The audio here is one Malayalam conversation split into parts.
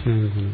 ശ്രീമുഖി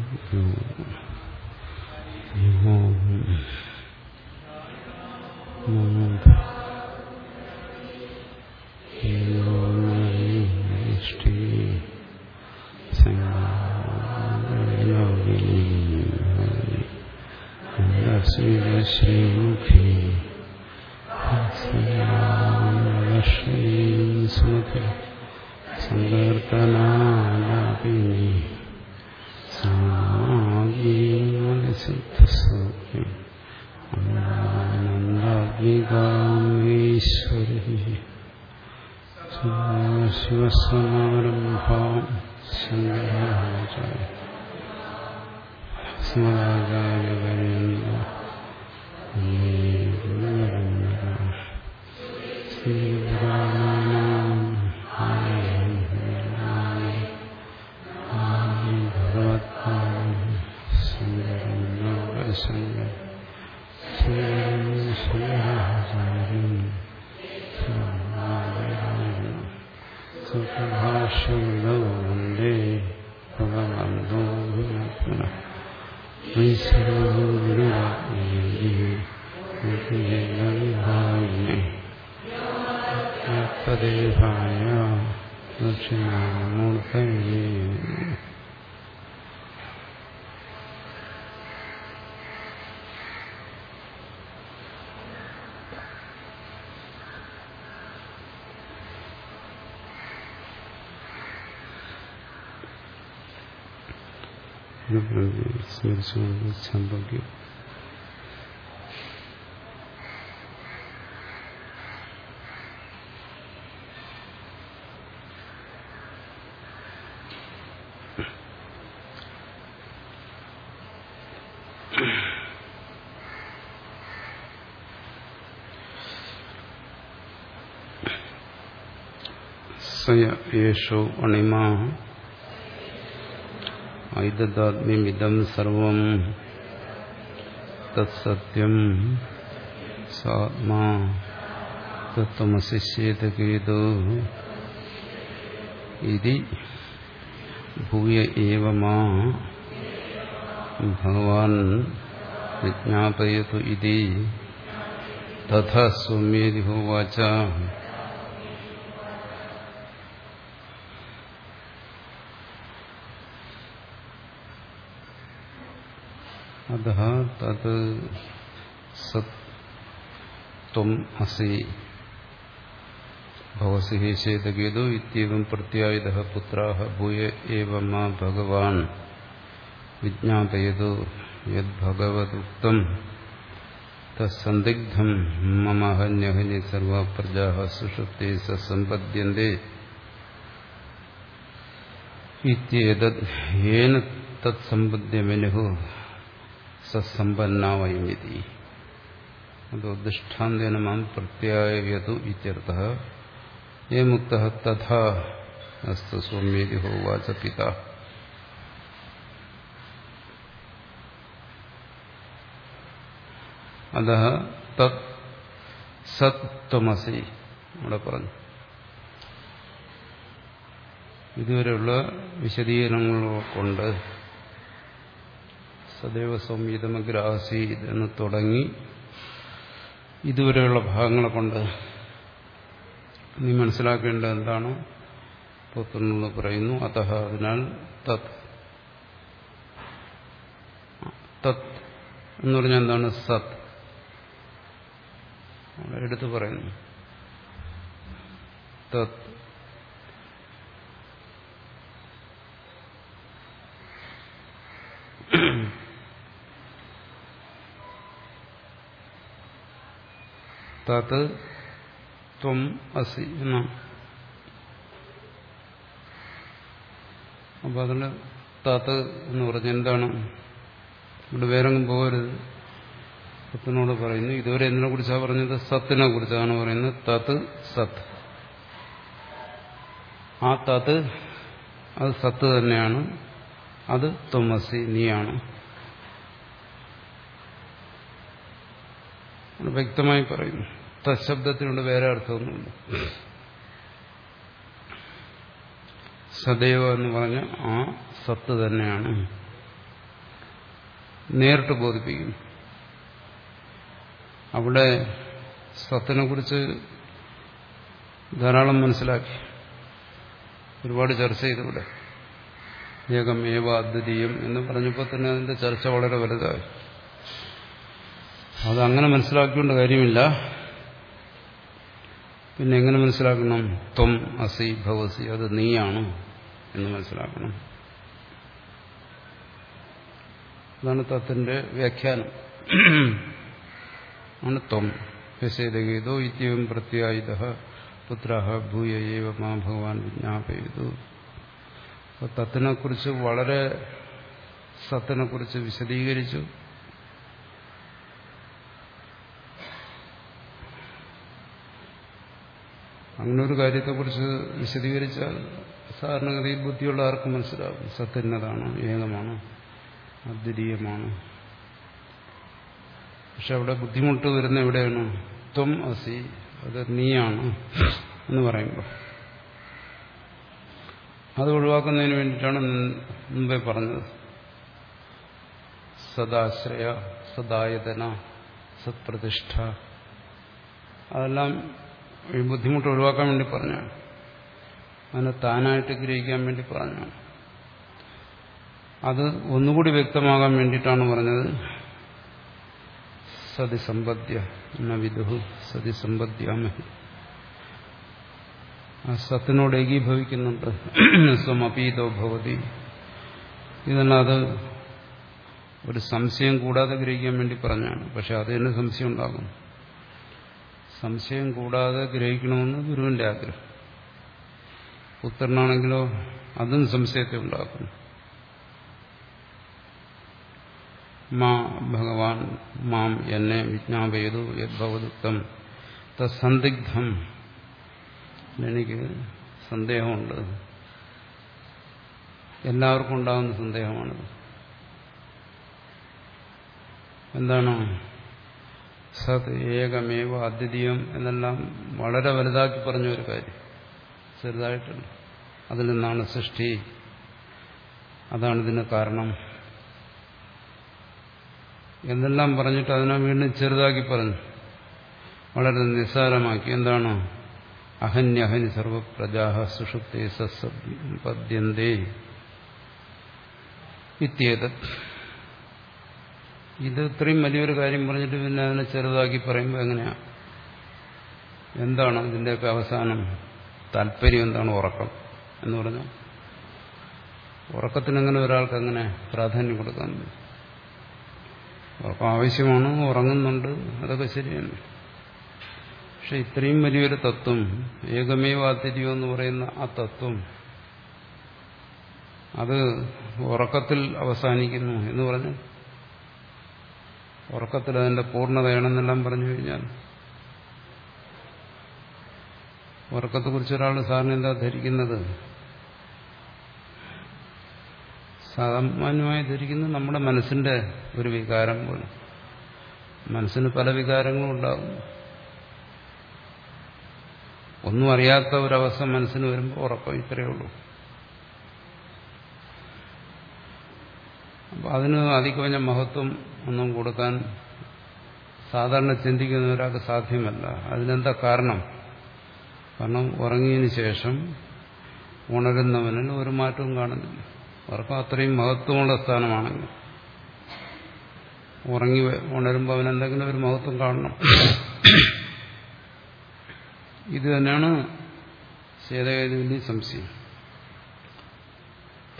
സ്മരിച്ചുകൊണ്ട് സംഭവിക്കും സയ യേഷോ ഐതദാത്മ്യമിതം സർവം തത്സത്യം സാത്മാ തത്വമശിഷ്യേതകേതോ ഇതി ഭൂയ ഏവ മാ ഭഗവാൻ വിജ്ഞാപയതു ഇതി തഥാ സൗമ്യേതി ഹോവാച അത തത് സത്വം അസി ഭവസി ഹേശേതകേതോ ഇത്യവം പ്രത്യായുധ പുത്രാഹ ഭൂയ ഏവ മാ ഭഗവാൻ വിജ്ഞാപയതു യദ്ഭഗവതുക്തം തസ്സന്ദിഗ്ധം മമ ഹന്യഹന്യ സർവ പ്രജാ സുഷുപ്തേ സമ്പദ്യന്തെ ഇത്യേതത് യേന തത്സമ്പദ്യമെനുഹു സസമ്പന്നാവയമിതി അതോ ദൃഷ്ടാന്തേന മാം പ്രത്യായതു ഇത്യർത്ഥ. യേ മുക്ത തഥാ അസ്തു സൗമ്യേതി ഹോവാച പിത. അത തത് സത്വമസി അവിടെ പറഞ്ഞു. ഇതുവരെയുള്ള വിശദീകരണങ്ങൾ കൊണ്ട് സദൈവ സംയുതമഗ്രാസീത് എന്ന് തുടങ്ങി ഇതുവരെയുള്ള ഭാഗങ്ങളെ കൊണ്ട് നീ മനസ്സിലാക്കേണ്ടത് എന്താണ് പുറത്തുനിന്ന് പറയുന്നു. അത അതിനാൽ തത്. തത് എന്ന് പറഞ്ഞാൽ എന്താണ്? സത്. എടുത്തു പറയുന്നു. തത്. തത് ത്വം അസി എന്നാണ് അപ്പൊ അതിന് തത് എന്ന് പറഞ്ഞ എന്താണ്? ഇവിടെ വേറെങ്ങും പോകരുത്. സത്തിനോട് പറയുന്നു ഇതുവരെ എന്തിനെ കുറിച്ചാണ് പറഞ്ഞത്? സത്തിനെ കുറിച്ചാണ് പറയുന്നത്. തത് സത്ത് ആ തത് അത് സത്ത് തന്നെയാണ്. അത് തൊമസി നീയാണ്. വ്യക്തമായി പറയുന്നു. തശബ്ദത്തിനുള്ള വേറെ അർത്ഥമൊന്നുമില്ല. സദൈവ എന്ന് പറഞ്ഞ ആ സത്ത് തന്നെയാണ്. നേരിട്ട് ബോധിപ്പിക്കും. അവിടെ സത്തിനെ കുറിച്ച് ധാരാളം മനസ്സിലാക്കി. ഒരുപാട് ചർച്ച ചെയ്തിവിടെ. ഏകം ഏവ അദ്വിതീയം എന്ന് പറഞ്ഞപ്പോൾ തന്നെ അതിന്റെ ചർച്ച വളരെ വലുതായി. അതങ്ങനെ മനസ്സിലാക്കിക്കൊണ്ട് കാര്യമില്ല. പിന്നെ എങ്ങനെ മനസ്സിലാക്കണം? ത്വം അസി ഭവസി അത് നീയാണ് എന്ന് മനസ്സിലാക്കണം. അതാണ് തത്തിന്റെ വ്യാഖ്യാനം. ആണ് ത്വം ഹസേതഗീതോ ഇത്യവും പ്രത്യായുധ പുത്ര ഭൂയേവ മാ ഭഗവാൻ വിജ്ഞാപയതു. തത്തിനെക്കുറിച്ച് വളരെ സത്തിനെക്കുറിച്ച് വിശദീകരിച്ചു. അങ്ങനെ ഒരു കാര്യത്തെക്കുറിച്ച് വിശദീകരിച്ചാൽ സാധാരണഗതിയിൽ ബുദ്ധിയുള്ള ആർക്കും മനസ്സിലാകും. സത്യന്നതാണ് ഏകമാണ് അദ്വിതീയമാണ്. പക്ഷെ അവിടെ ബുദ്ധിമുട്ട് വരുന്ന എവിടെയാണ്? ത്വം അസി അത് നീയാണ് എന്ന് പറയുമ്പോൾ. അത് ഒഴിവാക്കുന്നതിന് വേണ്ടിയിട്ടാണ് മുമ്പേ പറഞ്ഞത്. സദാശ്രയ സദായതന സത്പ്രതിഷ്ഠ. അതെല്ലാം ഈ ബുദ്ധിമുട്ട് ഒഴിവാക്കാൻ വേണ്ടി പറഞ്ഞാണ്. അതിനെ താനായിട്ട് ഗ്രഹിക്കാൻ വേണ്ടി പറഞ്ഞാണ്. അത് ഒന്നുകൂടി വ്യക്തമാകാൻ വേണ്ടിയിട്ടാണ് പറഞ്ഞത്. സതിസമ്പദ്യ വിദുഹു സതിസമ്പദ്യാമഹി സത്തിനോട് ഏകീഭവിക്കുന്നുണ്ട്. സ്വമപീതോ ഭവതി. ഇതെല്ലാം അത് ഒരു സംശയം കൂടാതെ ഗ്രഹിക്കാൻ വേണ്ടി പറഞ്ഞാണ്. പക്ഷെ അത് തന്നെ സംശയം ഉണ്ടാകും. സംശയം കൂടാതെ ഗ്രഹിക്കണമെന്ന് ഗുരുവിന്റെ ആഗ്രഹം. പുത്രനാണെങ്കിലോ അതും സംശയത്തെ ഉണ്ടാക്കുന്നു. മാ ഭഗവാൻ മാം എന്നെ വിജ്ഞാപയതു യദ്ഭവതുക്തം തസന്ദിഗ്ധം എനിക്ക് സന്ദേഹമുണ്ട്. എല്ലാവർക്കും ഉണ്ടാകുന്ന സന്ദേഹമാണിത് എന്താണ്? സത് ഏകമേവ അദ്വിതീയം എന്നെല്ലാം വളരെ വലുതാക്കി പറഞ്ഞ ഒരു കാര്യം. ചെറുതായിട്ടുണ്ട്. അതിൽ നിന്നാണ് സൃഷ്ടി. അതാണ് ഇതിന് കാരണം. എന്നെല്ലാം പറഞ്ഞിട്ട് അതിനെ വീണ്ടും ചെറുതാക്കി പറഞ്ഞു. വളരെ നിസ്സാരമാക്കി. എന്താണ്? അഹന്യഹനി സർവപ്രജാഹ സുഷുപ്തേ സസ്യന്തേ ഇത്യേതത്. ഇത് ഇത്രയും വലിയൊരു കാര്യം പറഞ്ഞിട്ട് പിന്നെ അതിനെ ചെറുതാക്കി പറയുമ്പോൾ എങ്ങനെയാ? എന്താണ് ഇതിന്റെയൊക്കെ അവസാനം? താല്പര്യം എന്താണ് ഉറക്കം എന്ന് പറഞ്ഞാൽ ഉറക്കത്തിനെങ്ങനെ ഒരാൾക്ക് അങ്ങനെ പ്രാധാന്യം കൊടുക്കാൻ ഉറക്കം ആവശ്യമാണ് ഉറങ്ങുന്നുണ്ട് അതൊക്കെ ശരിയാണ്. പക്ഷെ ഇത്രയും വലിയൊരു തത്വം ഏകമേവാതിരിയോ എന്ന് പറയുന്ന ആ തത്വം അത് ഉറക്കത്തിൽ അവസാനിക്കുന്നു എന്ന് പറഞ്ഞു ഉറക്കത്തിൽ അതിന്റെ പൂർണതയാണെന്നെല്ലാം പറഞ്ഞു കഴിഞ്ഞാൽ ഉറക്കത്തെക്കുറിച്ച് ഒരാൾ സാറിന് എന്താ ധരിക്കുന്നത്? സാമാന്യമായി ധരിക്കുന്നത് നമ്മുടെ മനസ്സിന്റെ ഒരു വികാരം പോലെ മനസ്സിന് പല വികാരങ്ങളും ഉണ്ടാകും. ഒന്നും അറിയാത്ത ഒരവസ്ഥ മനസ്സിന് വരുമ്പോൾ ഉറക്കം ഇത്രയേ ഉള്ളൂ. അപ്പം അതിന് അതിക്കുറഞ്ഞ മഹത്വം ഒന്നും കൊടുക്കാൻ സാധാരണ ചിന്തിക്കുന്ന ഒരാൾക്ക് സാധ്യമല്ല. അതിനെന്താ കാരണം? കാരണം ഉറങ്ങിയതിന് ശേഷം ഉണരുന്നവനിൽ ഒരു മാറ്റവും കാണുന്നില്ല. ഉറക്കം അത്രയും മഹത്വമുള്ള സ്ഥാനമാണെങ്കിൽ ഉറങ്ങി ഉണരുമ്പോൾ അവനെന്തെങ്കിലും ഒരു മഹത്വം കാണണം. ഇത് തന്നെയാണ് ശേതകേതുവിന്റെ സംശയം.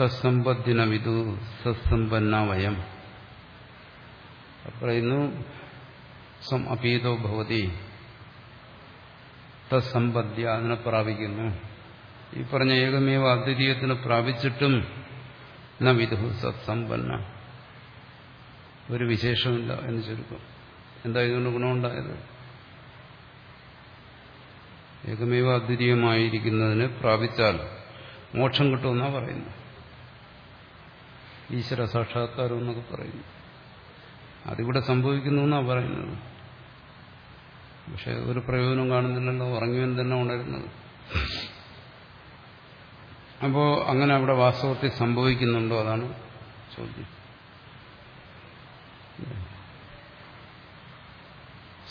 തസ്സമ്പദ്ദിന സസമ്പന്ന വയം. പറയുന്നു സം അപീതോ ഭവതി തസ്സമ്പദ്യ അതിനെ പ്രാപിക്കുന്നു. ഈ പറഞ്ഞ ഏകമേവ അദ്വിതീയത്തിന് പ്രാപിച്ചിട്ടും ന വിധു സത്സമ്പന്ന. ഒരു വിശേഷമില്ല എന്ന് ചുരുക്കം. എന്താ ഇതുകൊണ്ട് ഗുണമുണ്ടായത്? ഏകമേവ അദ്വിതീയമായിരിക്കുന്നതിന് പ്രാപിച്ചാൽ മോക്ഷം കിട്ടുമെന്നാണ് പറയുന്നത്. ഈശ്വര സാക്ഷാത്കാരം എന്നൊക്കെ പറയുന്നു. അതിവിടെ സംഭവിക്കുന്നു എന്നാണ് പറയുന്നത്. പക്ഷെ ഒരു പ്രയോജനം കാണുന്നില്ലല്ലോ ഉറങ്ങിയവൻ തന്നെ ഉണരുന്നത്. അപ്പോൾ അങ്ങനെ അവിടെ വാസ്തവത്തിൽ സംഭവിക്കുന്നുണ്ടോ അതാണ് ചോദ്യം.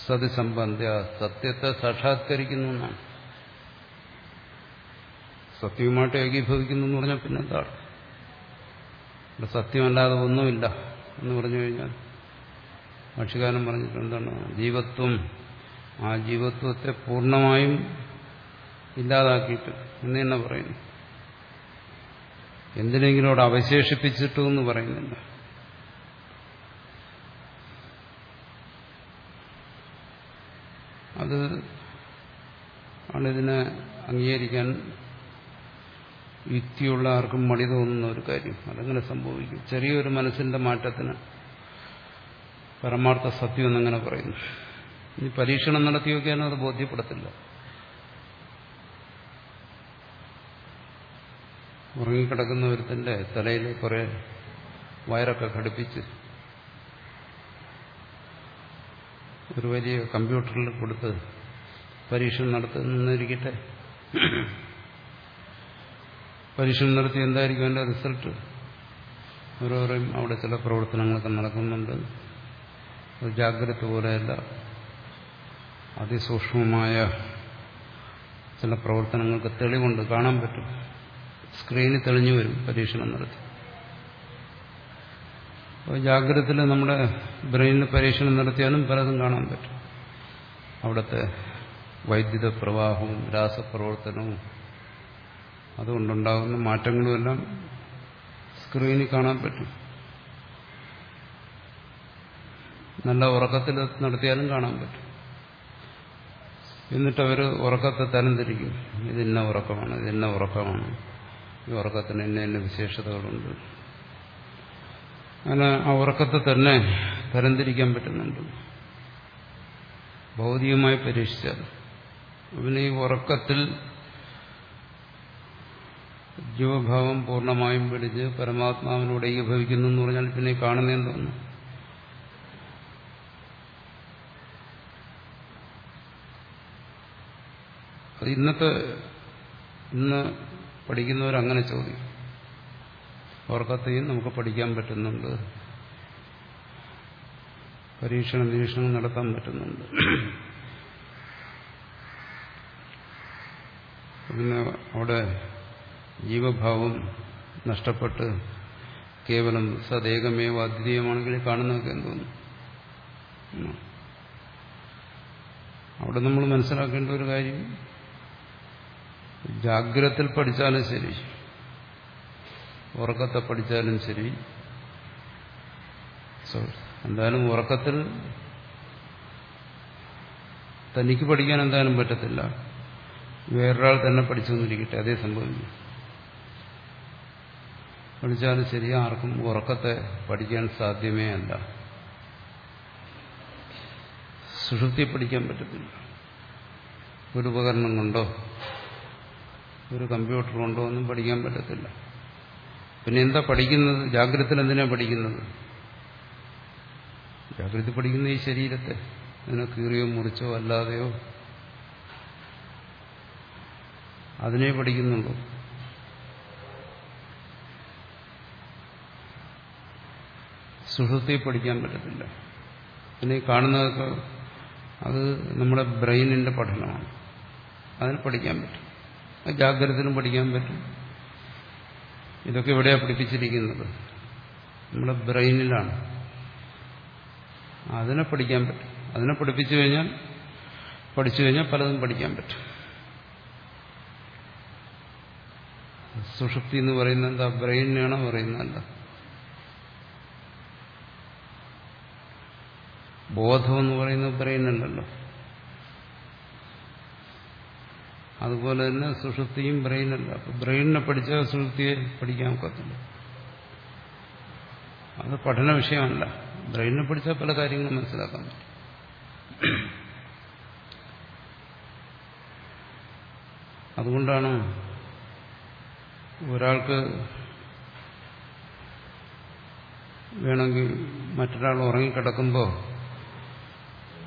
സതി സംബന്ധ സത്യത്തെ സാക്ഷാത്കരിക്കുന്നു എന്നാണ്. സത്യവുമായിട്ട് ഏകീഭവിക്കുന്നു എന്ന് പറഞ്ഞാൽ പിന്നെന്താണ്? ഇവിടെ സത്യമല്ലാതെ ഒന്നുമില്ല എന്ന് പറഞ്ഞു കഴിഞ്ഞാൽ ഭക്ഷ്യകാലം പറഞ്ഞിട്ട് എന്താണ്? ജീവത്വം. ആ ജീവത്വത്തെ പൂർണമായും ഇല്ലാതാക്കിയിട്ട് എന്ന് തന്നെ പറയുന്നു. എന്തിനെങ്കിലും അവിടെ അവശേഷിപ്പിച്ചിട്ടു എന്ന് പറയുന്നില്ല. അത് ആണ് ഇതിനെ അംഗീകരിക്കാൻ യുക്തിയുള്ള ആർക്കും മടി തോന്നുന്ന ഒരു കാര്യം. അതങ്ങനെ സംഭവിക്കും. ചെറിയൊരു മനസ്സിന്റെ മാറ്റത്തിന് പരമാർത്ഥ സത്യം എന്നങ്ങനെ പറയുന്നു. ഇനി പരീക്ഷണം നടത്തി നോക്കിയാലും അത് ബോധ്യപ്പെടത്തില്ല? ഉറങ്ങിക്കിടക്കുന്ന ഒരുത്തിന്റെ തലയിൽ കുറെ വയറൊക്കെ ഘടിപ്പിച്ച് ഒരു വലിയ കമ്പ്യൂട്ടറിൽ കൊടുത്ത് പരീക്ഷണം നടത്തുന്നിരിക്കട്ടെ പരീക്ഷണം നടത്തി എന്തായിരിക്കും അതിന്റെ റിസൾട്ട്? ഓരോരോ അവിടെ ചില പ്രവർത്തനങ്ങളൊക്കെ നടക്കുന്നുണ്ട്. അത് ജാഗ്രത പോലെയല്ല. അതിസൂക്ഷ്മമായ ചില പ്രവർത്തനങ്ങൾക്ക് തെളിവുണ്ട്. കാണാൻ പറ്റും. സ്ക്രീനിൽ തെളിഞ്ഞു വരും പരീക്ഷണം നടത്തി. അപ്പോൾ ജാഗ്രതത്തിൽ നമ്മുടെ ബ്രെയിനിൽ പരീക്ഷണം നടത്തിയാലും പലതും കാണാൻ പറ്റും. അവിടുത്തെ വൈദ്യുത പ്രവാഹവും രാസപ്രവർത്തനവും അതുകൊണ്ടുണ്ടാകുന്ന മാറ്റങ്ങളുമെല്ലാം സ്ക്രീനിൽ കാണാൻ പറ്റും. നല്ല ഉറക്കത്തിൽ നടത്തിയാലും കാണാൻ പറ്റും. എന്നിട്ട് ഉറക്കത്തെ തരംതിരിക്കും. ഇതിന്ന ഉറക്കമാണ് ഇതിന്ന ഉറക്കമാണ്. ഈ ഉറക്കത്തിന് ഇന്ന ഇന്ന വിശേഷതകളുണ്ട്. അങ്ങനെ ആ ഉറക്കത്തെ തന്നെ തരംതിരിക്കാൻ പറ്റുന്നുണ്ട്. ഭൗതികമായി പരീക്ഷിച്ചാൽ. പിന്നെ ഈ ഉറക്കത്തിൽ ജീവഭാവം പൂർണമായും പിടിച്ച് പരമാത്മാവിനോട് ഏകീഭവിക്കുന്നു എന്ന് പറഞ്ഞാൽ പിന്നെ കാണുന്നതെന്ന് തോന്നുന്നു അത് ഇന്നത്തെ ഇന്ന് പഠിക്കുന്നവരങ്ങനെ ചോദിക്കും. ഉറക്കത്തെയും നമുക്ക് പഠിക്കാൻ പറ്റുന്നുണ്ട്. പരീക്ഷണ നിരീക്ഷണം നടത്താൻ പറ്റുന്നുണ്ട്. പിന്നെ അവിടെ ജീവഭാവം നഷ്ടപ്പെട്ട് കേവലം സദേകമേവ അദ്വിതീയമാണെങ്കിൽ കാണുന്നതൊക്കെ എന്തോന്നു അവിടെ നമ്മൾ മനസ്സിലാക്കേണ്ട ഒരു കാര്യം ജാഗ്രത്തിൽ പഠിച്ചാലും ശരി ഉറക്കത്തെ പഠിച്ചാലും ശരി. എന്തായാലും ഉറക്കത്തിൽ തനിക്ക് പഠിക്കാൻ എന്തായാലും പറ്റത്തില്ല. വേറൊരാൾ തന്നെ പഠിച്ചു വന്നിരിക്കട്ടെ അതേ സംഭവിക്കും പഠിച്ചാലും ശരി ആർക്കും ഉറക്കത്തെ പഠിക്കാൻ സാധ്യമേ അല്ല. സുഷുപ്തി പഠിക്കാൻ പറ്റത്തില്ല. ഒരു ഉപകരണം കൊണ്ടോ ഒരു കമ്പ്യൂട്ടർ കൊണ്ടോ ഒന്നും പഠിക്കാൻ പറ്റത്തില്ല. പിന്നെ എന്താ പഠിക്കുന്നത്? ജാഗ്രതത്തിൽ എന്തിനാ പഠിക്കുന്നത്? ജാഗ്രത പഠിക്കുന്ന ഈ ശരീരത്തെ അതിനെ കീറിയോ മുറിച്ചോ അല്ലാതെയോ അതിനെ പഠിക്കുന്നുണ്ടോ സുഹൃത്തെ പഠിക്കാൻ പറ്റത്തില്ല. പിന്നെ കാണുന്നതൊക്കെ അത് നമ്മുടെ ബ്രെയിനിന്റെ പഠനമാണ്. അതിന് പഠിക്കാൻ പറ്റും. ജാഗ്രതയിലും പഠിക്കാൻ പറ്റും. ഇതൊക്കെ എവിടെയാണ് പഠിപ്പിച്ചിരിക്കുന്നത്? നമ്മുടെ ബ്രെയിനിലാണ്. അതിനെ പഠിക്കാൻ പറ്റും. അതിനെ പഠിപ്പിച്ചു കഴിഞ്ഞാൽ പഠിച്ചു കഴിഞ്ഞാൽ പലതും പഠിക്കാൻ പറ്റും. സുഷുപ്തി എന്ന് പറയുന്നത് എന്താ? ബ്രെയിനാണോ പറയുന്നതല്ല ബോധം എന്ന് പറയുന്നത് ബ്രെയിനുണ്ടല്ലോ അതുപോലെ തന്നെ സുഷുപ്തിയും ബ്രെയിനല്ല അപ്പൊ ബ്രെയിനിനെ പഠിച്ചാൽ സുഷുപ്തിയെ പഠിക്കാൻ ഒക്കത്തില്ല. അത് പഠന വിഷയമല്ല. ബ്രെയിനിനെ പഠിച്ചാൽ പല കാര്യങ്ങളും മനസ്സിലാക്കാൻ പറ്റും. അതുകൊണ്ടാണ് ഒരാൾക്ക് വേണമെങ്കിൽ മറ്റൊരാൾ ഉറങ്ങിക്കിടക്കുമ്പോൾ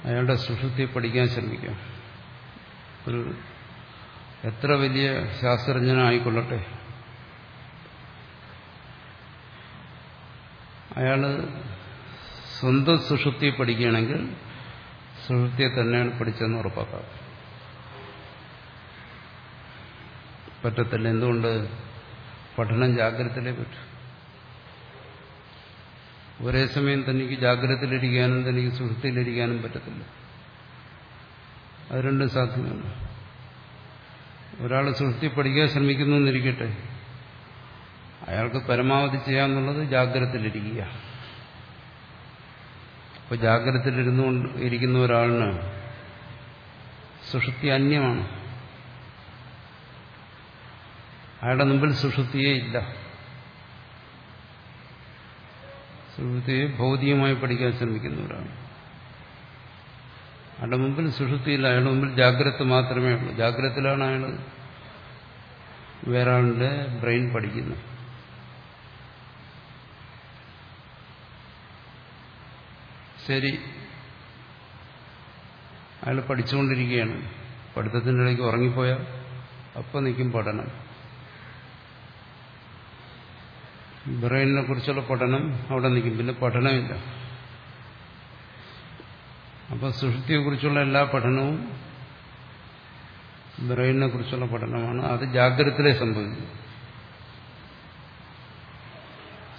അയാളുടെ സുഷുതി പഠിക്കാൻ ശ്രമിക്കാം. ഒരു എത്ര വലിയ ശാസ്ത്രജ്ഞനായിക്കൊള്ളട്ടെ. അയാൾ സ്വന്തം സുഷുതി പഠിക്കുകയാണെങ്കിൽ സുഷുതിയെ തന്നെയാണ് പഠിച്ചതെന്ന് ഉറപ്പാക്കാം. പറ്റത്തില്ല. എന്തുകൊണ്ട് പഠനം ജാഗ്രതയിലേ പറ്റും? ഒരേ സമയം തനിക്ക് ജാഗ്രതയിലിരിക്കാനും തനിക്ക് സുഹൃത്തിയിലിരിക്കാനും പറ്റത്തില്ല. അത് രണ്ടും സാധ്യമല്ല ഒരാൾ സുഹൃത്തി പഠിക്കാൻ ശ്രമിക്കുന്നു എന്നിരിക്കട്ടെ. അയാൾക്ക് പരമാവധി ചെയ്യാന്നുള്ളത് ജാഗ്രതയിലിരിക്കുക. അപ്പൊ ജാഗ്രതയിലിരുന്നു ഇരിക്കുന്ന ഒരാളിന് സുഷുപ്തി അന്യമാണ്. അയാളുടെ മുമ്പിൽ സുഷുപ്തിയേ ഇല്ല. സുഷുപ്തിയെ ഭൗതികമായി പഠിക്കാൻ ശ്രമിക്കുന്നവരാണ്. അയാളുടെ മുമ്പിൽ സുഷുതിയില്ല അയാളുടെ മുമ്പിൽ ജാഗ്രത മാത്രമേ ഉള്ളൂ. ജാഗ്രതയിലാണ് അയാൾ വേറെ ബ്രെയിൻ പഠിക്കുന്നത്. ശരി. അയാൾ പഠിച്ചുകൊണ്ടിരിക്കുകയാണ്. പഠിത്തത്തിന്റെ ഇടയ്ക്ക് ഉറങ്ങിപ്പോയാൽ അപ്പം നിൽക്കും പഠനം. ബ്രെയിനിനെ കുറിച്ചുള്ള പഠനം അവിടെ നിൽക്കും. പിന്നെ പഠനമില്ല. അപ്പൊ സുഷുപ്തിയെക്കുറിച്ചുള്ള എല്ലാ പഠനവും ബ്രെയിനിനെ കുറിച്ചുള്ള പഠനമാണ്. അത് ജാഗ്രതയിലെ സംഭവിക്കും.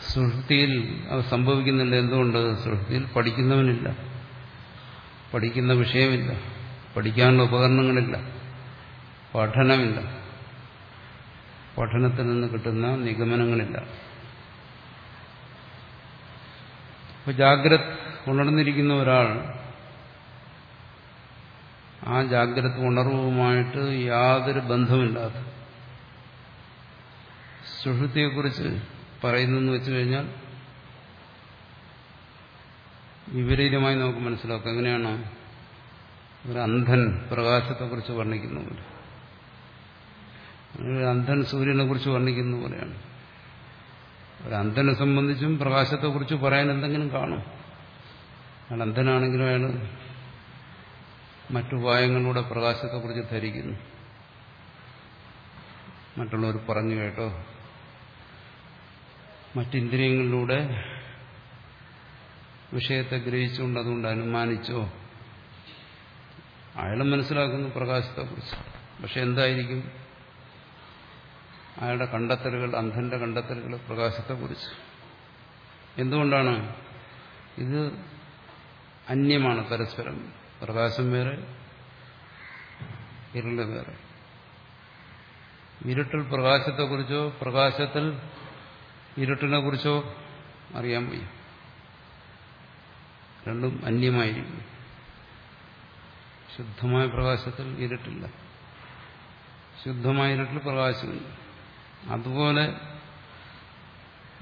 സുഷുതിയിൽ അത് സംഭവിക്കുന്നില്ല. എന്തുകൊണ്ട്? സൃഷ്ടിയിൽ പഠിക്കുന്നവനില്ല. പഠിക്കുന്ന വിഷയമില്ല. പഠിക്കാനുള്ള ഉപകരണങ്ങളില്ല. പഠനമില്ല. പഠനത്തിൽ നിന്ന് കിട്ടുന്ന നിഗമനങ്ങളില്ല. അപ്പൊ ജാഗ്രത് ഉണർന്നിരിക്കുന്ന ഒരാൾ ആ ജാഗ്രത ഉണർവുമായിട്ട് യാതൊരു ബന്ധമില്ലാത്ത സുഷുതിയെക്കുറിച്ച് പറയുന്നെന്ന് വെച്ചു കഴിഞ്ഞാൽ വിപരീതമായി നമുക്ക് മനസ്സിലാക്കാം. എങ്ങനെയാണ് ഒരു അന്ധൻ പ്രകാശത്തെക്കുറിച്ച് വർണിക്കുന്ന പോലെ? അന്ധൻ സൂര്യനെ കുറിച്ച് വർണിക്കുന്ന പോലെയാണ്. ഒരു അന്ധനെ സംബന്ധിച്ചും പ്രകാശത്തെക്കുറിച്ച് പറയാൻ എന്തെങ്കിലും കാണും. അയാൾ അന്ധനാണെങ്കിലും അയാൾ മറ്റുപായങ്ങളിലൂടെ പ്രകാശത്തെക്കുറിച്ച് ധരിക്കുന്നു. മറ്റുള്ളവർ പറഞ്ഞു കേട്ടോ മറ്റിന്ദ്രിയങ്ങളിലൂടെ വിഷയത്തെ ഗ്രഹിച്ചുകൊണ്ട് അതുകൊണ്ട് അനുമാനിച്ചോ? അയാളും മനസ്സിലാക്കുന്നു പ്രകാശത്തെക്കുറിച്ച്. പക്ഷെ എന്തായിരിക്കും? അയാളുടെ കണ്ടെത്തലുകൾ അന്ധന്റെ കണ്ടെത്തലുകൾ പ്രകാശത്തെക്കുറിച്ച് എന്തുകൊണ്ടാണ്? ഇത് അന്യമാണ് പരസ്പരം. പ്രകാശം വേറെ ഇരുൾ വേറെ. ഇരുട്ടിൽ പ്രകാശത്തെക്കുറിച്ചോ പ്രകാശത്തിൽ ഇരുട്ടിനെ കുറിച്ചോ അറിയാൻ വയ്യ. രണ്ടും അന്യമായിരിക്കും ശുദ്ധമായ പ്രകാശത്തിൽ ഇരുട്ടില്ല. ശുദ്ധമായ ഇരുട്ടിൽ പ്രകാശമില്ല അതുപോലെ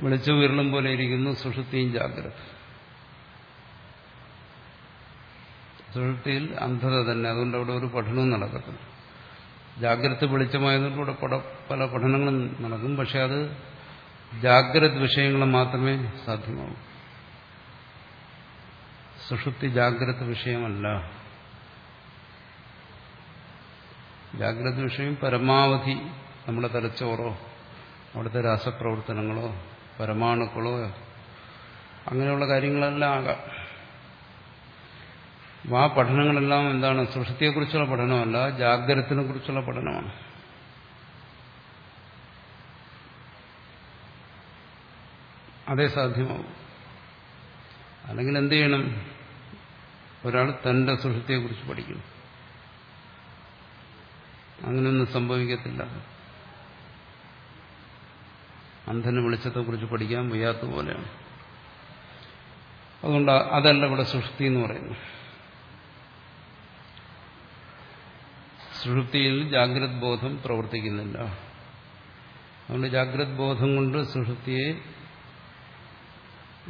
വെളിച്ചം വിരളും പോലെ ഇരിക്കുന്നു സുഷുപ്തിയും ജാഗ്രത. സുഷുപ്തിയിൽ അന്ധത തന്നെ. അതുകൊണ്ട് അവിടെ ഒരു പഠനവും നടക്കത്തില്ല. ജാഗ്രത വെളിച്ചമായതുകൊണ്ട് ഇവിടെ പല പഠനങ്ങളും നടക്കും. പക്ഷെ അത് ജാഗ്രത വിഷയങ്ങൾ മാത്രമേ സാധ്യമാകൂ. സുഷുപ്തി ജാഗ്രത വിഷയമല്ല. ജാഗ്രത വിഷയം പരമാവധി നമ്മുടെ തലച്ചോറോ അവിടുത്തെ രാസപ്രവർത്തനങ്ങളോ പരമാണുക്കളോ അങ്ങനെയുള്ള കാര്യങ്ങളെല്ലാം ആകാം. ആ പഠനങ്ങളെല്ലാം എന്താണ്? സൃഷ്ടിയെക്കുറിച്ചുള്ള പഠനമല്ല ജാഗ്രതത്തിനെ കുറിച്ചുള്ള പഠനമാണ്. അതേ സാധ്യമാവും. അല്ലെങ്കിൽ എന്ത് ചെയ്യണം? ഒരാൾ തന്റെ സുഷൃത്തിയെക്കുറിച്ച് പഠിക്കണം. അങ്ങനെയൊന്നും സംഭവിക്കത്തില്ല. അന്ധന് വെളിച്ചത്തെക്കുറിച്ച് പഠിക്കാൻ വയ്യാത്ത പോലെയാണ്. അതുകൊണ്ട് അതല്ല ഇവിടെ സുഷുപ്തി എന്ന് പറയുന്നത്. സുഷുപ്തിയിൽ ജാഗ്രത് ബോധം പ്രവർത്തിക്കുന്നില്ല. അതുകൊണ്ട് ജാഗ്രത് ബോധം കൊണ്ട് സുഷുപ്തിയെ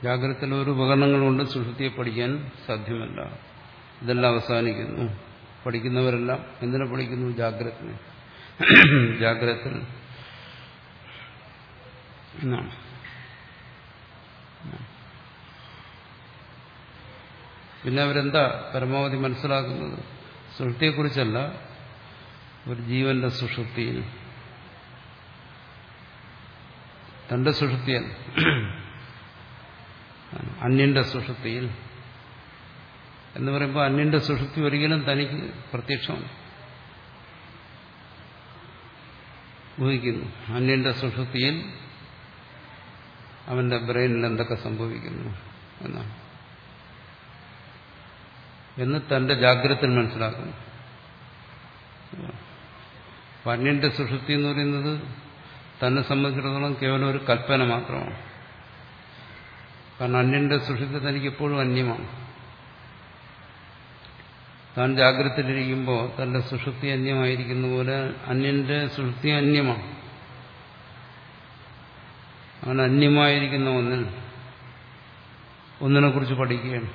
ജാഗ്രതത്തിലെ ഒരു ഉപകരണങ്ങൾ കൊണ്ട് സുഷുപ്തിയെ പഠിക്കാൻ സാധ്യമല്ല. ഇതെല്ലാം അവസാനിക്കുന്നു. പഠിക്കുന്നവരെല്ലാം എന്തിനെ പഠിക്കുന്നു? ജാഗ്രത ജാഗ്രതത്തിൽ എന്നാണ് പിന്നെ അവരെന്താ പരമാവധി മനസ്സിലാക്കുന്നത്? സൃഷ്ടിയെക്കുറിച്ചല്ല ഒരു ജീവന്റെ സുഷുപ്തിയിൽ. തന്റെ സുഷുപ്തിയല്ല. അന്യന്റെ സുഷുപ്തിയിൽ. എന്ന് പറയുമ്പോൾ അന്യന്റെ സുഷുപ്തി ഒരിക്കലും തനിക്ക് പ്രത്യക്ഷമാണ്. ഊഹിക്കുന്നു. അന്യന്റെ സുഷുപ്തിയിൽ അവന്റെ ബ്രെയിനിൽ എന്തൊക്കെ സംഭവിക്കുന്നു എന്നാണ്. എന്ന് തന്റെ ജാഗ്രത മനസ്സിലാക്കുന്നു. പണ്യന്റെ സുഷുപ്തി എന്ന് പറയുന്നത് തന്നെ സംബന്ധിച്ചിടത്തോളം കേവലം ഒരു കൽപ്പന മാത്രമാണ്. കാരണം അന്യന്റെ സുഷുപ്തി തനിക്ക് എപ്പോഴും അന്യമാണ്. താൻ ജാഗ്രതയിലിരിക്കുമ്പോൾ തന്റെ സുഷുപ്തി അന്യമായിരിക്കുന്ന പോലെ അന്യന്റെ സുഷുപ്തി അന്യമാണ്. അങ്ങനെ അന്യമായിരിക്കുന്ന ഒന്നിൽ ഒന്നിനെ കുറിച്ച് പഠിക്കുകയാണ്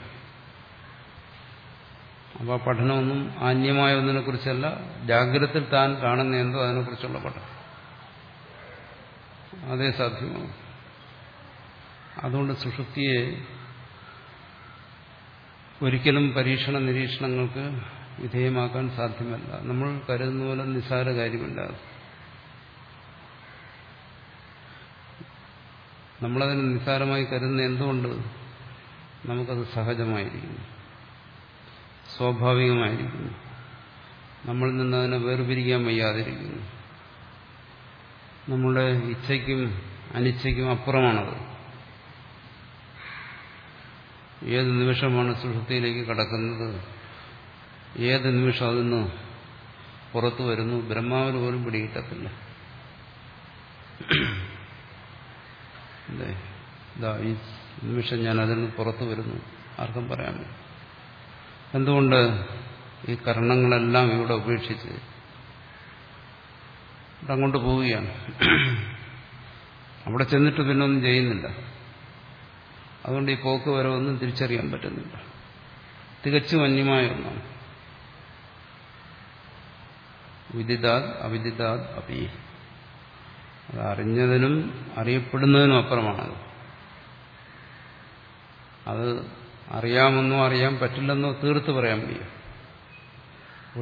അപ്പോൾ പഠനമൊന്നും അന്യമായ ഒന്നിനെ കുറിച്ചല്ല ജാഗ്രതയിൽ താൻ കാണുന്ന എന്തോ അതിനെക്കുറിച്ചുള്ള പഠനം. അതേ സാധ്യമാവും അതുകൊണ്ട് സുഷുപ്തിയെ ഒരിക്കലും പരീക്ഷണ നിരീക്ഷണങ്ങൾക്ക് വിധേയമാക്കാൻ സാധ്യമല്ല. നമ്മൾ കരുതുന്ന പോലെ നിസ്സാര കാര്യമല്ല നമ്മളതിന് നിസ്സാരമായി കരുതുന്ന എന്തുകൊണ്ട്? നമുക്കത് സഹജമായിരിക്കുന്നു. സ്വാഭാവികമായിരിക്കുന്നു. നമ്മളിൽ നിന്ന് അതിനെ വേർപിരിക്കാൻ വയ്യാതിരിക്കുന്നു. നമ്മുടെ ഇച്ഛയ്ക്കും അനിച്ഛയ്ക്കും അപ്പുറമാണത്. ഏത് നിമിഷമാണ് സുഷൃത്തിയിലേക്ക് കടക്കുന്നത്? ഏത് നിമിഷം അതിന് പുറത്തു വരുന്നു? ബ്രഹ്മാവിന് പോലും പിടികിട്ടത്തില്ല. അതെ ഇതാ ഈ നിമിഷം ഞാൻ അതിൽ നിന്ന് പുറത്തു വരുന്നു. ആർക്കും പറയാൻ എന്തുകൊണ്ട് ഈ കർണങ്ങളെല്ലാം ഇവിടെ ഉപേക്ഷിച്ച് അങ്ങോട്ട് പോവുകയാണ്? അവിടെ ചെന്നിട്ട് പിന്നെ ഒന്നും ചെയ്യുന്നില്ല. അതുകൊണ്ട് ഈ പോക്ക് വരവൊന്നും തിരിച്ചറിയാൻ പറ്റുന്നില്ല. തികച്ചും അന്യമായ ഒന്നാണ്. വിദിതാത് അവിദിതാത് അപി. അത് അറിഞ്ഞതിനും അറിയപ്പെടുന്നതിനും അപ്പുറമാണത്. അത് അറിയാമെന്നോ അറിയാൻ പറ്റില്ലെന്നോ തീർത്ത് പറയാൻ വയ്യ.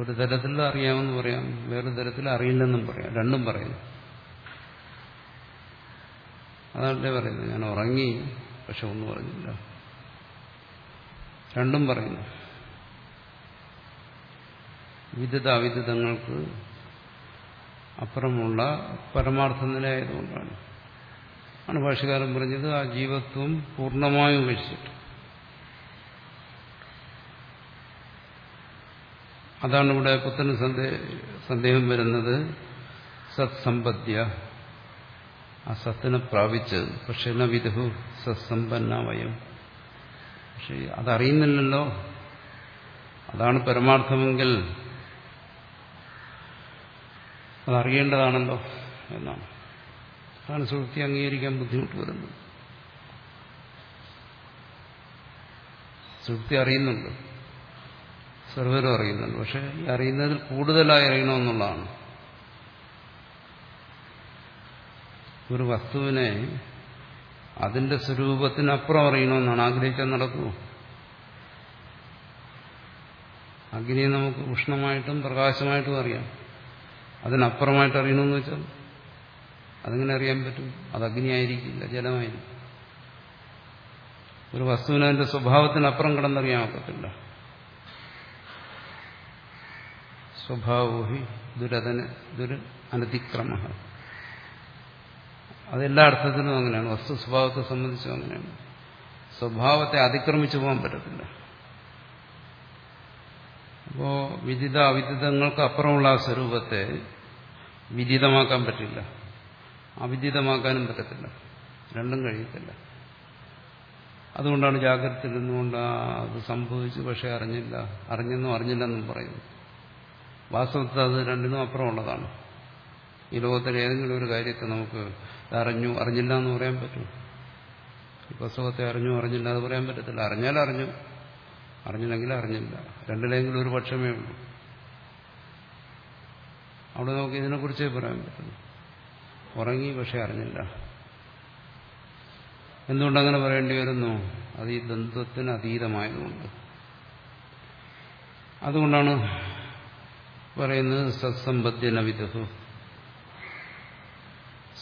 ഒരു തരത്തിൽ അറിയാമെന്ന് പറയാം വേറൊരു തരത്തിൽ അറിയില്ലെന്നും പറയാം രണ്ടും പറയുന്നു അതല്ലേ പറയുന്നത്? ഞാൻ ഉറങ്ങി പക്ഷെ ഒന്നും പറഞ്ഞില്ല രണ്ടും പറയുന്നു. വിദിത അവിദിതങ്ങൾക്ക് അപ്പുറമുള്ള പരമാർത്ഥ നിലയായതുകൊണ്ടാണ് ആണ് ഭാഷകാരൻ പറഞ്ഞത് ആ ജീവത്വം പൂർണമായും ഉപേക്ഷിച്ചിട്ട്. അതാണ് ഇവിടെ പുത്തന് സന്ദേഹം വരുന്നത്. സത്സമ്പദ്യ ആ സത്തിനെ പ്രാപിച്ചത് പക്ഷെ വിദുഹു സത്സമ്പന്ന വയം. പക്ഷെ അതറിയുന്നില്ലല്ലോ. അതാണ് പരമാർത്ഥമെങ്കിൽ അതറിയേണ്ടതാണല്ലോ എന്നാണ്. അതാണ് സുഹൃത്തി അംഗീകരിക്കാൻ ബുദ്ധിമുട്ട് വരുന്നത്. സുഹൃത്തി അറിയുന്നുണ്ട്. സർവരും അറിയുന്നുണ്ട്. പക്ഷെ ഈ അറിയുന്നതിൽ കൂടുതലായി അറിയണമെന്നുള്ളതാണ്. ഒരു വസ്തുവിനെ അതിന്റെ സ്വരൂപത്തിനപ്പുറം അറിയണമെന്നാണ് ആഗ്രഹിച്ചാൽ നടക്കൂ അഗ്നിയെ നമുക്ക് ഉഷ്ണമായിട്ടും പ്രകാശമായിട്ടും അറിയാം. അതിനപ്പുറമായിട്ട് അറിയണമെന്ന് വെച്ചാൽ അതെങ്ങനെ അറിയാൻ പറ്റും? അത് അഗ്നിയായിരിക്കില്ല ജലമായിരിക്കും. ഒരു വസ്തുവിന് അതിന്റെ സ്വഭാവത്തിനപ്പുറം കിടന്നറിയാൻ ഒക്കത്തില്ല. സ്വഭാവോഹി ദുരതന ദുര അനതിക്രമ അതെല്ലാ അർത്ഥത്തിലും അങ്ങനെയാണ്. വസ്തു സ്വഭാവത്തെ സംബന്ധിച്ചും അങ്ങനെയാണ്. സ്വഭാവത്തെ അതിക്രമിച്ചു പോകാൻ പറ്റത്തില്ല. അപ്പോ വിദിത അവിദിതങ്ങൾക്ക് അപ്പുറമുള്ള ആ സ്വരൂപത്തെ വിദിതമാക്കാൻ പറ്റില്ല. അവിദിതമാക്കാനും പറ്റത്തില്ല. രണ്ടും കഴിയത്തില്ല. അതുകൊണ്ടാണ് ജാഗ്രത നിന്നുകൊണ്ട് അത് സംഭവിച്ചു പക്ഷെ അറിഞ്ഞില്ല. അറിഞ്ഞെന്നും അറിഞ്ഞില്ലെന്നും പറയുന്നു. വാസ്തവത്തിൽ അത് രണ്ടിനും അപ്പുറമുള്ളതാണ്. ഈ ലോകത്തിലെ ഏതെങ്കിലും ഒരു കാര്യത്തെ നമുക്ക് അറിഞ്ഞു അറിഞ്ഞില്ല എന്ന് പറയാൻ പറ്റും ഈ പുസ്തകത്തെ അറിഞ്ഞു അറിഞ്ഞില്ല എന്ന് പറയാൻ പറ്റത്തില്ല. അറിഞ്ഞാൽ അറിഞ്ഞു. അറിഞ്ഞില്ലെങ്കിൽ അറിഞ്ഞില്ല. രണ്ടിലെങ്കിലും ഒരു പക്ഷമേ ഉള്ളൂ. അവിടെ നമുക്ക് ഇതിനെക്കുറിച്ചേ പറയാൻ പറ്റുന്നു ഉറങ്ങി പക്ഷെ അറിഞ്ഞില്ല. എന്തുകൊണ്ടങ്ങനെ പറയേണ്ടി വരുന്നു? അത് ഈ ദ്വന്ദ്വത്തിന് അതീതമായതുകൊണ്ട്. അതുകൊണ്ടാണ് പറയുന്നത് സത്സമ്പദ്യന വിദുഹു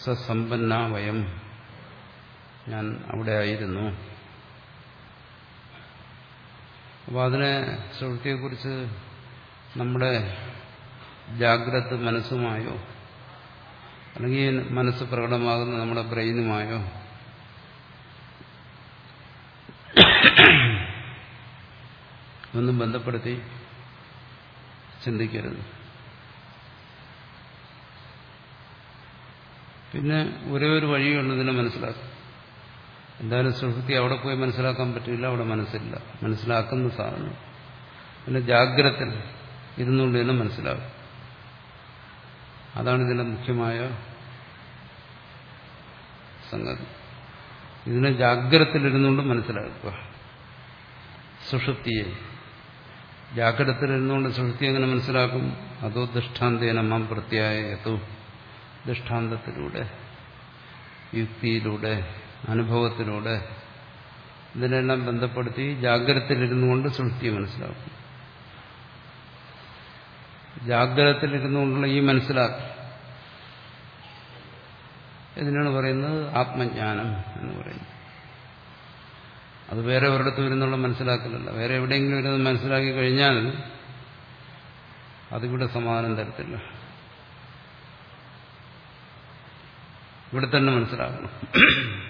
സസമ്പന്ന വയം. ഞാൻ അവിടെ ആയിരുന്നു. അപ്പോൾ അതിനെ സുഹൃത്തിയെക്കുറിച്ച് നമ്മുടെ ജാഗ്രത മനസ്സുമായോ അല്ലെങ്കിൽ മനസ്സ് പ്രകടമാകുന്ന നമ്മുടെ ബ്രെയിനുമായോ ഒന്നും ബന്ധപ്പെടുത്തി ചിന്തിക്കരുത്. പിന്നെ ഒരേ ഒരു വഴിയുള്ളതിനെ മനസ്സിലാക്കും എന്തായാലും സുഹൃത്തി അവിടെ പോയി മനസ്സിലാക്കാൻ പറ്റില്ല അവിടെ മനസ്സില്ല. മനസ്സിലാക്കുന്ന സാധനം. പിന്നെ ജാഗ്രത ഇരുന്നുകൊണ്ട് തന്നെ മനസ്സിലാകും അതാണ് ഇതിന്റെ മുഖ്യമായ സംഗതി. ഇതിനെ ജാഗ്രതയിലിരുന്നുകൊണ്ട് മനസ്സിലാക്കുക. സുഷുപ്തിയെ. ജാഗ്രതത്തിലിരുന്നുകൊണ്ട് സുഷുപ്തി എങ്ങനെ മനസ്സിലാക്കും? അതോ ദൃഷ്ടാന്തേന മാം പ്രത്യായതോ ദൃഷ്ടാന്തത്തിലൂടെ യുക്തിയിലൂടെ അനുഭവത്തിലൂടെ ഇതിനെല്ലാം ബന്ധപ്പെടുത്തി ജാഗ്രതയിലിരുന്നുകൊണ്ട് സൃഷ്ടിയെ മനസ്സിലാക്കും. ജാഗ്രതത്തിലിരുന്നു കൊണ്ടുള്ള ഈ മനസ്സിലാക്കി. ഇതിനാണ് പറയുന്നത് ആത്മജ്ഞാനം എന്ന് പറയുന്നത്. അത് വേറെ ഒരിടത്ത് വരുന്നുള്ള മനസ്സിലാക്കലല്ല. വേറെ എവിടെയെങ്കിലും വരുന്നത് മനസ്സിലാക്കി കഴിഞ്ഞാൽ അതിവിടെ സമാധാനം തരത്തില്ല. ഇവിടെ തന്നെ മനസ്സിലാക്കണം.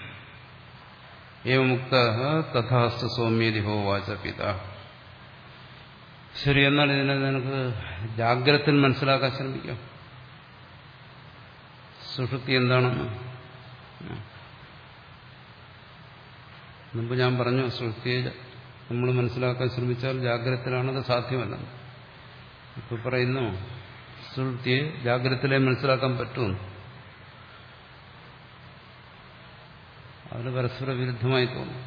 ഏവമുക്ത തഥാസ്തു സൗമ്യതി ഹോവാച പിത. ശരി എന്നാൽ ഇതിനെ നിനക്ക് ജാഗ്രതയിൽ മനസ്സിലാക്കാൻ ശ്രമിക്കാം. സുഷുപ്തി എന്താണെന്ന്? മുമ്പ് ഞാൻ പറഞ്ഞു സുഷുപ്തിയെ നമ്മൾ മനസ്സിലാക്കാൻ ശ്രമിച്ചാൽ ജാഗ്രതയിലാണത് സാധ്യമല്ല. ഇപ്പൊ പറയുന്നു സുഷുപ്തിയെ ജാഗ്രതയിലെ മനസ്സിലാക്കാൻ പറ്റുമെന്ന് അതിന് പരസ്പര വിരുദ്ധമായി തോന്നും.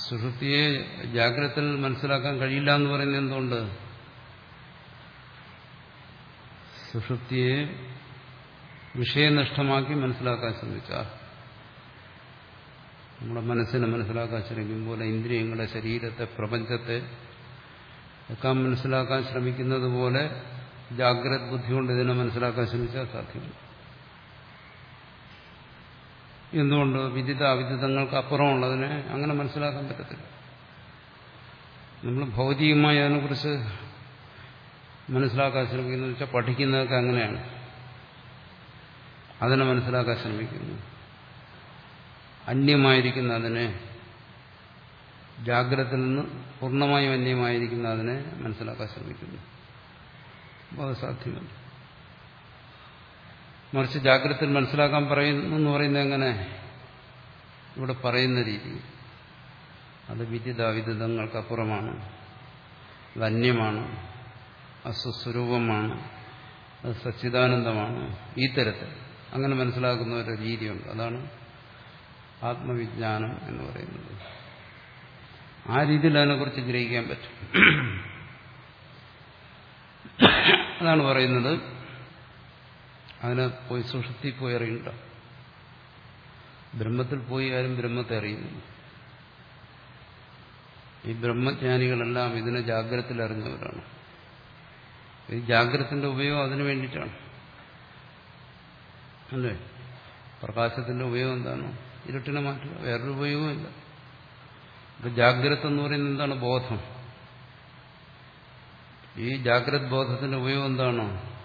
സുഷുപ്തിയെ ജാഗ്രതയിൽ മനസ്സിലാക്കാൻ കഴിയില്ല എന്ന് പറയുന്നത് എന്തുകൊണ്ട്? സുഷുപ്തിയെ വിഷയനിഷ്ഠമാക്കി മനസ്സിലാക്കാൻ ശ്രമിച്ചാൽ നമ്മുടെ മനസ്സിനെ മനസ്സിലാക്കാൻ ശ്രമിക്കുമ്പോൾ ഇന്ദ്രിയങ്ങളെ ശരീരത്തെ പ്രപഞ്ചത്തെ ഒക്കെ മനസ്സിലാക്കാൻ ശ്രമിക്കുന്നത് പോലെ ജാഗ്രത ബുദ്ധി കൊണ്ട് ഇതിനെ മനസ്സിലാക്കാൻ ശ്രമിച്ചാൽ സാധ്യമല്ല. എന്തുകൊണ്ട്? വിദിത അവിദിതങ്ങൾക്ക് അപ്പുറമുള്ളതിനെ അങ്ങനെ മനസ്സിലാക്കാൻ പറ്റത്തില്ല. നമ്മൾ ഭൗതികമായി അതിനെക്കുറിച്ച് മനസ്സിലാക്കാൻ ശ്രമിക്കുന്നത് വെച്ചാൽ പഠിക്കുന്നതൊക്കെ അങ്ങനെയാണ്. അതിനെ മനസ്സിലാക്കാൻ ശ്രമിക്കുന്നു. അന്യമായിരിക്കുന്ന അതിനെ ജാഗ്രതയിൽ നിന്ന് പൂർണമായും അന്യമായിരിക്കുന്ന അതിനെ മനസ്സിലാക്കാൻ ശ്രമിക്കുന്നു. അത് സാധ്യമല്ല മറിച്ച് ജാഗ്രത മനസ്സിലാക്കാൻ പറയുന്നു എന്ന് പറയുന്നത് എങ്ങനെ? ഇവിടെ പറയുന്ന രീതി. അത് വിദിതാവിദിതങ്ങൾക്കപ്പുറമാണ്. അത് അന്യമാണ് അസ്വസ്വരൂപമാണ്. അത് സച്ചിദാനന്ദമാണ്. ഈ തരത്തിൽ. അങ്ങനെ മനസ്സിലാക്കുന്ന ഒരു രീതിയുണ്ട്. അതാണ് ആത്മവിജ്ഞാനം എന്ന് പറയുന്നത്. ആ രീതിയിൽ അതിനെക്കുറിച്ച് ഗ്രഹിക്കാൻ പറ്റും. അതാണ് പറയുന്നത്. അതിനെ പോയി സുഷുപ്തി പോയി അറിയണ്ട. ബ്രഹ്മത്തിൽ പോയി ആരും ബ്രഹ്മത്തെ അറിയുന്നു ഈ ബ്രഹ്മജ്ഞാനികളെല്ലാം ഇതിനെ ജാഗ്രതത്തിൽ അറിഞ്ഞവരാണ്. ഈ ജാഗ്രതത്തിന്റെ ഉപയോഗം അതിനു വേണ്ടിയിട്ടാണ്. അല്ലേ? പ്രകാശത്തിന്റെ ഉപയോഗം എന്താണ്? ഇരുട്ടിനെ മാറ്റുക വേറൊരു ഉപയോഗമില്ല ഇപ്പൊ ജാഗ്രത എന്ന് പറയുന്നത് എന്താണ്? ബോധം. ഈ ജാഗ്രത് ബോധത്തിന്റെ ഉപയോഗം എന്താണോ?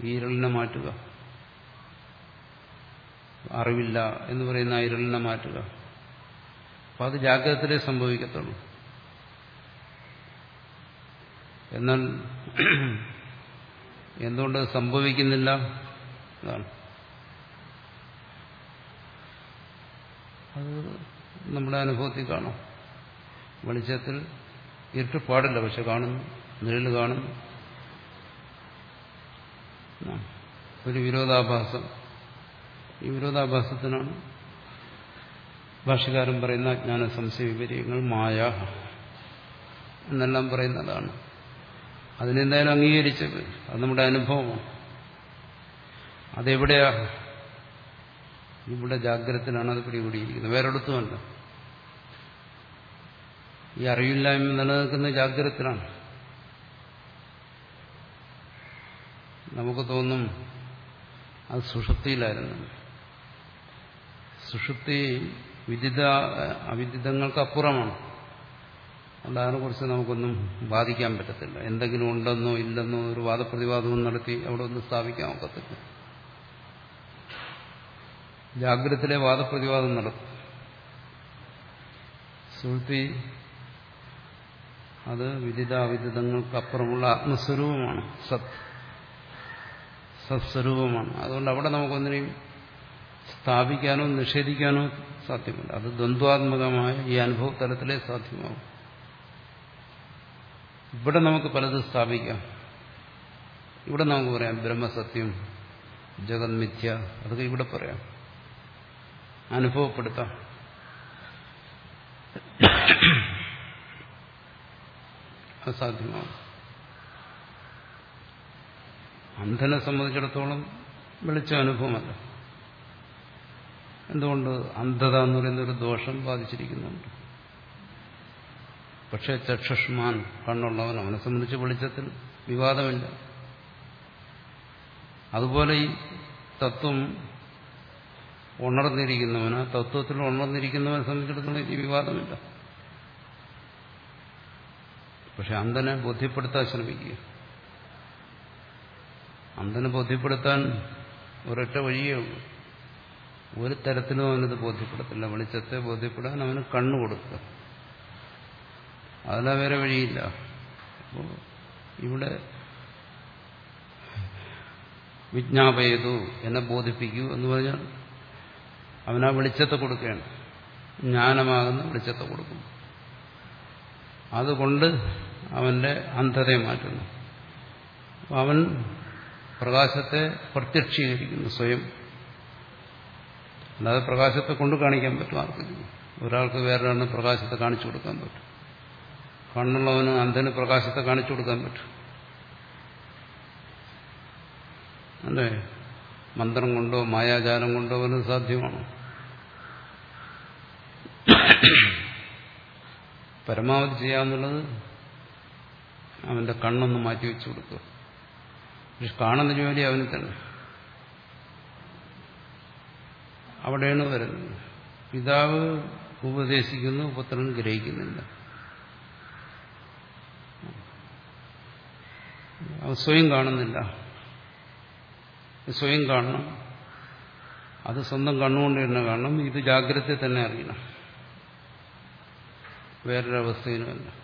ഈ ഇരളിനെ മാറ്റുക. അറിവില്ല എന്ന് പറയുന്ന ആ ഇരളിനെ മാറ്റുക. അപ്പൊ അത് ജാഗ്രതത്തിലേ സംഭവിക്കത്തുള്ളൂ. എന്നാൽ എന്തുകൊണ്ട് സംഭവിക്കുന്നില്ല? അതാണ്. അത് നമ്മുടെ അനുഭവത്തിൽ കാണാം. വെളിച്ചത്തിൽ ഇരുട്ട് പാടില്ല പക്ഷെ കാണുന്നു. നിഴൽ കാണും. ഒരു വിരോധാഭാസം. ഈ വിരോധാഭാസത്തിനാണ് ഭാഷകാരൻ പറയുന്ന അജ്ഞാന സംശയ വിപര്യങ്ങൾ മായ എന്നെല്ലാം പറയുന്നതാണ്. അതിനെന്തായാലും അംഗീകരിച്ചത്? അത് നമ്മുടെ അനുഭവമാണ്. അതെവിടെയാ? ഇവിടെ ജാഗ്രതത്തിലാണ് അത് പിടികൂടിയിരിക്കുന്നത്. വേറെടുത്തുമല്ല. ഈ അറിവില്ലായ്മ നിലനിൽക്കുന്ന ജാഗ്രതത്തിലാണ്. നമുക്ക് തോന്നും അത് സുഷുപ്തിയിലായിരുന്നു. സുഷുപ്തി വിദിത അവിദിതങ്ങൾക്ക് അപ്പുറമാണ് അതുകൊണ്ട് അതിനെക്കുറിച്ച് നമുക്കൊന്നും ബാധിക്കാൻ പറ്റത്തില്ല. എന്തെങ്കിലും ഉണ്ടെന്നോ ഇല്ലെന്നോ ഒരു വാദപ്രതിവാദവും നടത്തി അവിടെ ഒന്ന് സ്ഥാപിക്കാൻ ഒക്കത്തില്ല. ജാഗ്രതത്തിലെ വാദപ്രതിവാദം നടത്തും. സുഹൃത്തി അത് വിദിത അവിദിതങ്ങൾക്ക് അപ്പുറമുള്ള ആത്മസ്വരൂപമാണ്. സത് സത്സ്വരൂപമാണ്. അതുകൊണ്ട് അവിടെ നമുക്കൊന്നിനെയും സ്ഥാപിക്കാനോ നിഷേധിക്കാനോ സാധ്യമല്ല. അത് ദ്വന്ദ്വാത്മകമായ ഈ അനുഭവ തലത്തിലേ സാധ്യമാവും ഇവിടെ നമുക്ക് പലതും സ്ഥാപിക്കാം. ഇവിടെ നമുക്ക് പറയാം ബ്രഹ്മസത്യം ജഗത് മിഥ്യ അതൊക്കെ ഇവിടെ പറയാം. അനുഭവപ്പെടുത്താം. അസാധ്യമാവും അന്ധനെ സംബന്ധിച്ചിടത്തോളം വെളിച്ച അനുഭവമല്ല. എന്തുകൊണ്ട് അന്ധത എന്ന് പറയുന്ന ഒരു ദോഷം ബാധിച്ചിരിക്കുന്നുണ്ട്? പക്ഷേ ചക്ഷുഷ്മാൻ കണ്ണുള്ളവൻ അവനെ സംബന്ധിച്ച് വെളിച്ചത്തിൽ വിവാദമില്ല. അതുപോലെ ഈ തത്വം ഉണർന്നിരിക്കുന്നവന് തത്വത്തിൽ ഉണർന്നിരിക്കുന്നവനെ സംബന്ധിച്ചിടത്തോളം ഈ വിവാദമില്ല. പക്ഷെ അന്ധനെ ബോധ്യപ്പെടുത്താൻ ശ്രമിക്കുക. അന്ധനെ ബോധ്യപ്പെടുത്താൻ ഒരൊറ്റ വഴിയേ ഉള്ളൂ. ഒരു തരത്തിലും അവനത് ബോധ്യപ്പെടുത്തില്ല. വെളിച്ചത്തെ ബോധ്യപ്പെടാൻ അവന് കണ്ണു കൊടുക്കുക. അതിലാ വേറെ വഴിയില്ല. അപ്പോൾ ഇവിടെ വിജ്ഞാപയതു എന്നെ ബോധിപ്പിക്കൂ എന്ന് പറഞ്ഞാൽ അവനാ വെളിച്ചത്തെ കൊടുക്കുകയാണ്. ജ്ഞാനമാകുന്ന വെളിച്ചത്തെ കൊടുക്കും അതുകൊണ്ട് അവന്റെ അന്ധതയെ മാറ്റുന്നു. അവൻ പ്രകാശത്തെ പ്രത്യക്ഷീകരിക്കുന്നു സ്വയം. അല്ലാതെ പ്രകാശത്തെ കൊണ്ട് കാണിക്കാൻ പറ്റും ആർക്കും. ഒരാൾക്ക് വേറൊരാളിന് പ്രകാശത്തെ കാണിച്ചു കൊടുക്കാൻ പറ്റും. കണ്ണുള്ളവന് അന്ധന് പ്രകാശത്തെ കാണിച്ചു കൊടുക്കാൻ പറ്റും. അല്ലേ? മന്ത്രം കൊണ്ടോ മായാജാലം കൊണ്ടോ അവന് സാധ്യമാണ്? പരമാവധി ചെയ്യാന്നുള്ളത് അവന്റെ കണ്ണൊന്ന് മാറ്റി വെച്ചു കൊടുക്കുക. പക്ഷെ കാണുന്ന ജോലി അവന് തന്നെ. അവിടെയാണ് വരുന്നത്. പിതാവ് ഉപദേശിക്കുന്നു പുത്രൻ ഗ്രഹിക്കുന്നില്ല. അവൻ സ്വയം കാണുന്നില്ല. സ്വയം കാണണം. അത് സ്വന്തം കണ്ണുകൊണ്ട് തന്നെ കാണണം. ഇത് ജാഗ്രത തന്നെ അറിയണം. വേറൊരവസ്ഥയിലുമല്ല.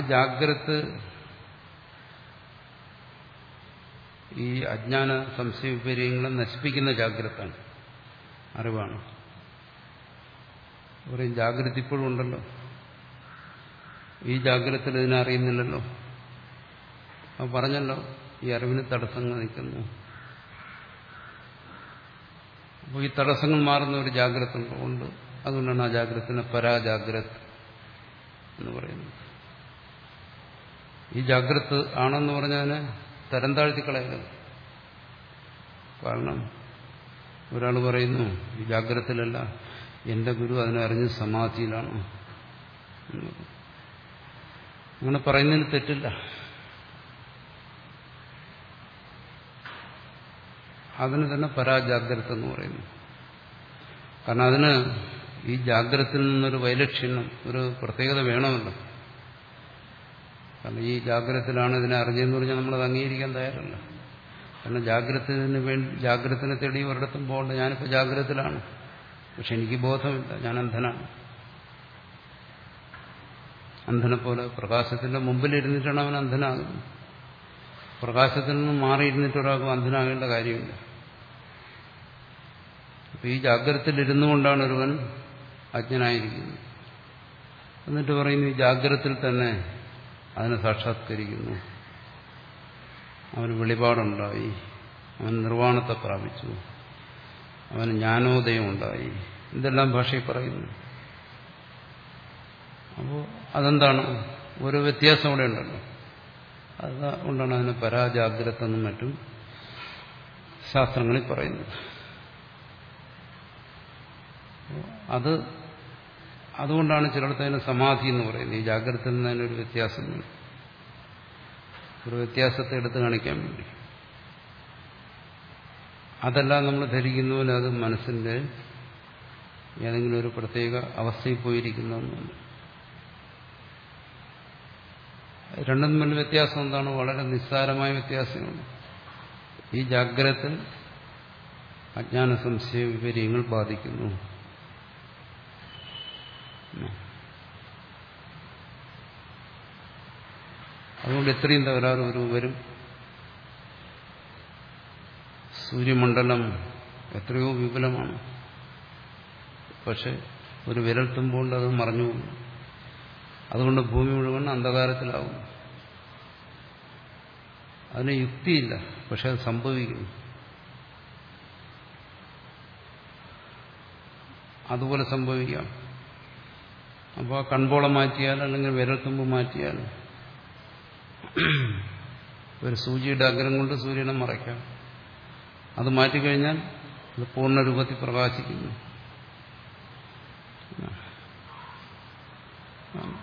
ജാഗ്രത് ഈ അജ്ഞാന സംശയ വിപര്യങ്ങളെ നശിപ്പിക്കുന്ന ജാഗ്രതാണ് അറിവാണ്. പറയും ജാഗ്രത ഇപ്പോഴും ഉണ്ടല്ലോ. ഈ ജാഗ്രത ഇതിനെ അറിയുന്നില്ലല്ലോ. അപ്പൊ പറഞ്ഞല്ലോ ഈ അറിവിന് തടസ്സങ്ങൾ നിൽക്കുന്നു. അപ്പോൾ ഈ തടസ്സങ്ങൾ മാറുന്ന ഒരു ജാഗ്രത ഉണ്ട്. അതുകൊണ്ടാണ് ആ ജാഗ്രത പരാജാഗ്രത് എന്ന് പറയുന്നത്. ഈ ജാഗ്രത് ആണെന്ന് പറഞ്ഞാൽ തരം താഴ്ത്തിക്കളയരുത് കാരണം ഒരാൾ പറയുന്നു ഈ ജാഗ്രതയിലല്ല എന്റെ ഗുരു അതിനറിഞ്ഞ് സമാധിയിലാണ്. അങ്ങനെ പറയുന്നതിന് തെറ്റില്ല. അതിന് തന്നെ പരാജാഗ്രത എന്ന് പറയുന്നു. കാരണം അതിന് ഈ ജാഗ്രതയിൽ നിന്നൊരു വൈലക്ഷണ്യം ഒരു പ്രത്യേകത വേണമല്ലോ. കാരണം ഈ ജാഗ്രതത്തിലാണ് ഇതിനെ അറിഞ്ഞതെന്ന് പറഞ്ഞാൽ നമ്മളത് അംഗീകരിക്കാൻ തയ്യാറല്ല. കാരണം ജാഗ്രതത്തിന് വേണ്ടി ജാഗ്രതത്തിനെ തേടി ഒരിടത്തും പോകണ്ട. ഞാനിപ്പോൾ ജാഗ്രതത്തിലാണ്. പക്ഷെ എനിക്ക് ബോധമില്ല. ഞാൻ അന്ധനാണ്. അന്ധനെ പോലെ പ്രകാശത്തിന്റെ മുമ്പിലിരുന്നിട്ടാണ് അവൻ അന്ധനാകുന്നത്. പ്രകാശത്തിൽ നിന്ന് മാറിയിരുന്നിട്ട് ഒരാൾക്ക് അന്ധനാകേണ്ട കാര്യമില്ല. അപ്പൊ ഈ ജാഗ്രതത്തിലിരുന്നു കൊണ്ടാണ് ഒരുവൻ അജ്ഞനായിരിക്കുന്നത്. എന്നിട്ട് പറയുന്നു ഈ ജാഗ്രതത്തിൽ തന്നെ അതിനെ സാക്ഷാത്കരിക്കുന്നു. അവന് വെളിപാടുണ്ടായി. അവൻ നിർവാണത്തെ പ്രാപിച്ചു. അവന് ജ്ഞാനോദയം ഉണ്ടായി. ഇതെല്ലാം ഭാഷയിൽ പറയുന്നു. അപ്പോൾ അതെന്താണ്? ഒരു വ്യത്യാസം അവിടെ ഉണ്ടല്ലോ. അതുകൊണ്ടാണ് അതിന് പരാജാഗ്രത എന്നും മറ്റും ശാസ്ത്രങ്ങളിൽ പറയുന്നത്. അത് അതുകൊണ്ടാണ് ചിലടത്ത് അതിന് സമാധി എന്ന് പറയുന്നത്. ഈ ജാഗ്രത നിന്ന് അതിനൊരു വ്യത്യാസം ഒരു വ്യത്യാസത്തെ എടുത്തു കാണിക്കാൻ വേണ്ടി. അതെല്ലാം നമ്മൾ ധരിക്കുന്ന പോലെ അത് മനസ്സിന്റെ ഏതെങ്കിലും ഒരു പ്രത്യേക അവസ്ഥയിൽ പോയിരിക്കുന്ന രണ്ടും തമ്മിൽ വ്യത്യാസം എന്താണ്? വളരെ നിസ്സാരമായ വ്യത്യാസമാണ്. ഈ ജാഗ്രത അജ്ഞാന സംശയ വിപര്യങ്ങൾ ബാധിക്കുന്നു. അതുകൊണ്ട് എത്രയും തകരാറ് ഒരു വരും. സൂര്യമണ്ഡലം എത്രയോ വിപുലമാണ്. പക്ഷെ ഒരു വിരൽ തുമ്പുകൊണ്ട് അത് മറഞ്ഞു പോകും. അതുകൊണ്ട് ഭൂമി മുഴുവൻ അന്ധകാരത്തിലാവും അതിന് യുക്തിയില്ല പക്ഷെ അത് സംഭവിക്കുന്നു. അതുപോലെ സംഭവിക്കാം. അപ്പോൾ ആ കൺപോളം മാറ്റിയാൽ അല്ലെങ്കിൽ വിരൽത്തുമ്പ് മാറ്റിയാൽ ഒരു സൂചിയുടെ അഗ്രം കൊണ്ട് സൂര്യനെ മറയ്ക്കാം. അത് മാറ്റിക്കഴിഞ്ഞാൽ അത് പൂർണ രൂപത്തിൽ പ്രകാശിക്കുന്നു.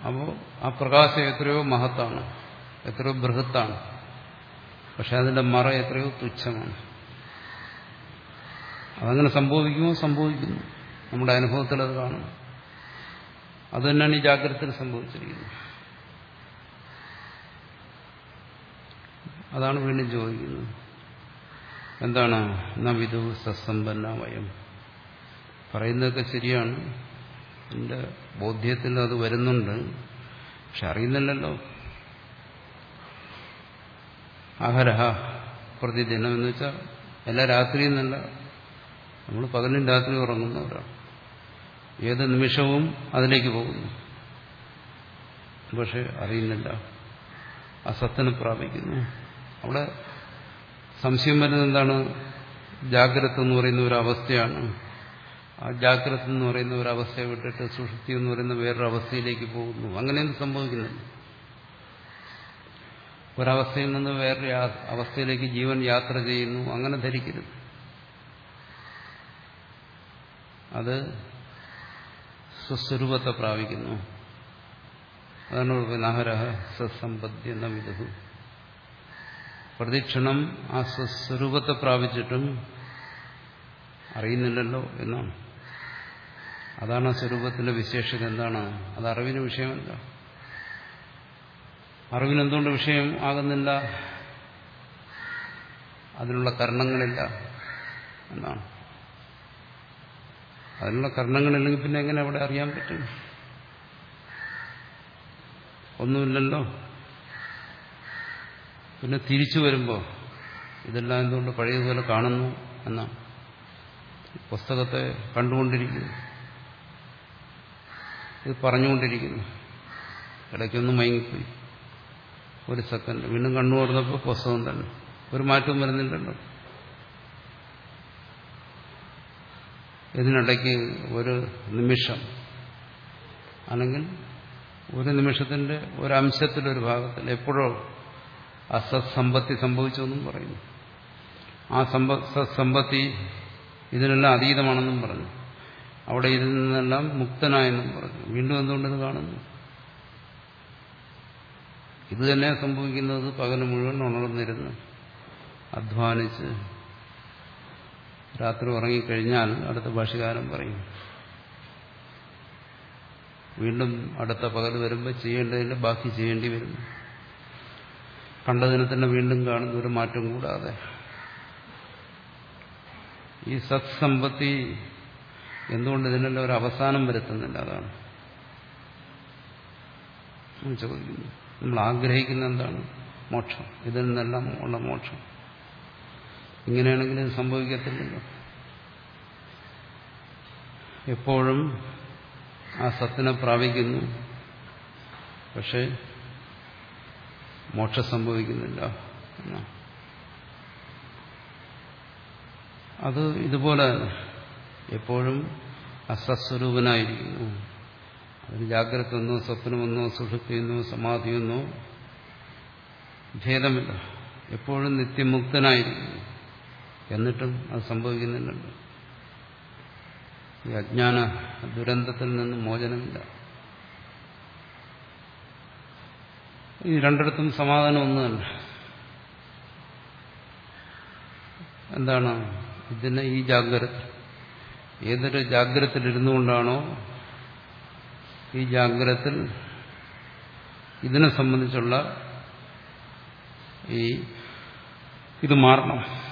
അപ്പോൾ ആ പ്രകാശം എത്രയോ മഹത്താണ് എത്രയോ ബൃഹത്താണ്. പക്ഷെ അതിന്റെ മറ എത്രയോ തുച്ഛമാണ്. അതങ്ങനെ സംഭവിക്കുമോ? സംഭവിക്കുന്നു. നമ്മുടെ അനുഭവത്തിൽ അത് കാണും. അത് തന്നെയാണ് ഈ ജാഗ്രത സംഭവിച്ചിരിക്കുന്നത്. അതാണ് വീണ്ടും ചോദിക്കുന്നത്. എന്താണ്? നവിതു വയം. പറയുന്നതൊക്കെ ശരിയാണ്. എന്റെ ബോധ്യത്തിൽ അത് വരുന്നുണ്ട്. പക്ഷെ അറിയുന്നില്ലല്ലോ. അഹരഹ പ്രതിദിനം എന്ന് വെച്ചാൽ എല്ലാ രാത്രിയും എന്നല്ല നമ്മൾ പകലും രാത്രി ഉറങ്ങുന്നവരാണ്. ഏത് നിമിഷവും അതിലേക്ക് പോകുന്നു. പക്ഷെ അറിയുന്നില്ല. അസത്തിന് പ്രാപിക്കുന്നു. അവിടെ സംശയം വരുന്നത് എന്താണ്? ജാഗ്രത എന്ന് പറയുന്ന ഒരു അവസ്ഥയാണ്. ആ ജാഗ്രത എന്ന് പറയുന്ന ഒരു അവസ്ഥയെ വിട്ടിട്ട് സുഷുപ്തി എന്ന് പറയുന്ന വേറൊരു അവസ്ഥയിലേക്ക് പോകുന്നു. അങ്ങനെയൊന്നും സംഭവിക്കുന്നില്ല ഒരവസ്ഥയിൽ നിന്ന് വേറൊരു അവസ്ഥയിലേക്ക് ജീവൻ യാത്ര ചെയ്യുന്നു. അങ്ങനെ ധരിക്കരുത്. അത് സ്വസ്വരൂപത്തെ പ്രാപിക്കുന്നു. അതാണ് നഹരഹ സസമ്പദ്യ എന്ന വിധു പ്രതിക്ഷണം ആ സ്വസ്വരൂപത്തെ പ്രാപിച്ചിട്ടും അറിയുന്നില്ലല്ലോ എന്നാണ്. അതാണ് ആ സ്വരൂപത്തിന്റെ വിശേഷത എന്താണ്? അത് അറിവിന് വിഷയമല്ല അറിവിനെന്തുകൊണ്ട് വിഷയം ആകുന്നില്ല? അതിനുള്ള കാരണങ്ങളില്ല എന്നാണ്. അതിനുള്ള കർണങ്ങളില്ലെങ്കിൽ പിന്നെ എങ്ങനെ അവിടെ അറിയാൻ പറ്റും? ഒന്നുമില്ലല്ലോ. പിന്നെ തിരിച്ചു വരുമ്പോൾ ഇതെല്ലാം എന്തുകൊണ്ട് പഴയതുപോലെ കാണുന്നു എന്നാണ് പുസ്തകത്തെ കണ്ടുകൊണ്ടിരിക്കുന്നു. ഇത് പറഞ്ഞുകൊണ്ടിരിക്കുന്നു. ഇടയ്ക്കൊന്നും മയങ്ങിപ്പോയി. ഒരു സെക്കൻഡ്. വീണ്ടും കണ്ണു തുറന്നപ്പോൾ പുസ്തകം തന്നെ. ഒരു മാറ്റവും വരുന്നില്ലല്ലോ. ഇതിനിടയ്ക്ക് ഒരു നിമിഷം അല്ലെങ്കിൽ ഒരു നിമിഷത്തിന്റെ ഒരു ഭാഗത്തിൽ എപ്പോഴോ അസത്സമ്പത്തി സംഭവിച്ചെന്നും പറയുന്നു. ആ സത്സമ്പത്തി ഇതിനെല്ലാം അതീതമാണെന്നും പറഞ്ഞു. അവിടെ ഇതിൽ നിന്നെല്ലാം മുക്തനായെന്നും പറഞ്ഞു. വീണ്ടും എന്തുകൊണ്ടിത് കാണുന്നു? ഇത് തന്നെ സംഭവിക്കുന്നത് പകൽ മുഴുവൻ ഉണർന്നിരുന്ന് അധ്വാനിച്ച് രാത്രി ഉറങ്ങിക്കഴിഞ്ഞാൽ അടുത്ത ഭാഷകാരൻ പറയും. വീണ്ടും അടുത്ത പകൽ വരുമ്പോൾ ചെയ്യേണ്ടതിന്റെ ബാക്കി ചെയ്യേണ്ടി വരും. കണ്ടതിനെ തന്നെ വീണ്ടും കാണുന്ന ഒരു മാറ്റം കൂടാതെ. ഈ സത്സമ്പത്തി എന്തുകൊണ്ട് ഇതിനെല്ലാം ഒരു അവസാനം വരുത്തുന്നില്ല? അതാണ്. ചോദിക്കുന്നു. നമ്മൾ ആഗ്രഹിക്കുന്ന എന്താണ്? മോക്ഷം. ഇതിൽ നിന്നെല്ലാം ഉള്ള മോക്ഷം. ഇങ്ങനെയാണെങ്കിൽ ഇത് സംഭവിക്കത്തില്ലല്ലോ. എപ്പോഴും ആ സത്തിനെ പ്രാപിക്കുന്നു. പക്ഷെ മോക്ഷം സംഭവിക്കുന്നില്ല. അത് ഇതുപോലെ എപ്പോഴും അസസ്വരൂപനായിരിക്കുന്നു. അതിന് ജാഗ്രത ഒന്നോ സ്വപ്നമെന്നോ സുഷുപ്തിയെന്നോ സമാധിയെന്നോ ഭേദമില്ല. എപ്പോഴും നിത്യമുക്തനായിരിക്കുന്നു. എന്നിട്ടും അത് സംഭവിക്കുന്നുണ്ട്. ഈ അജ്ഞാന ദുരന്തത്തിൽ നിന്ന് മോചനമില്ല. ഈ രണ്ടിടത്തും സമാധാനം ഒന്നു എന്താണ് ഇതിനെ ഈ ജാഗ്രത? ഏതൊരു ജാഗ്രതയിലിരുന്നു കൊണ്ടാണോ ഈ ജാഗ്രതത്തിൽ ഇതിനെ സംബന്ധിച്ചുള്ള ഈ ഇത് മാറണം?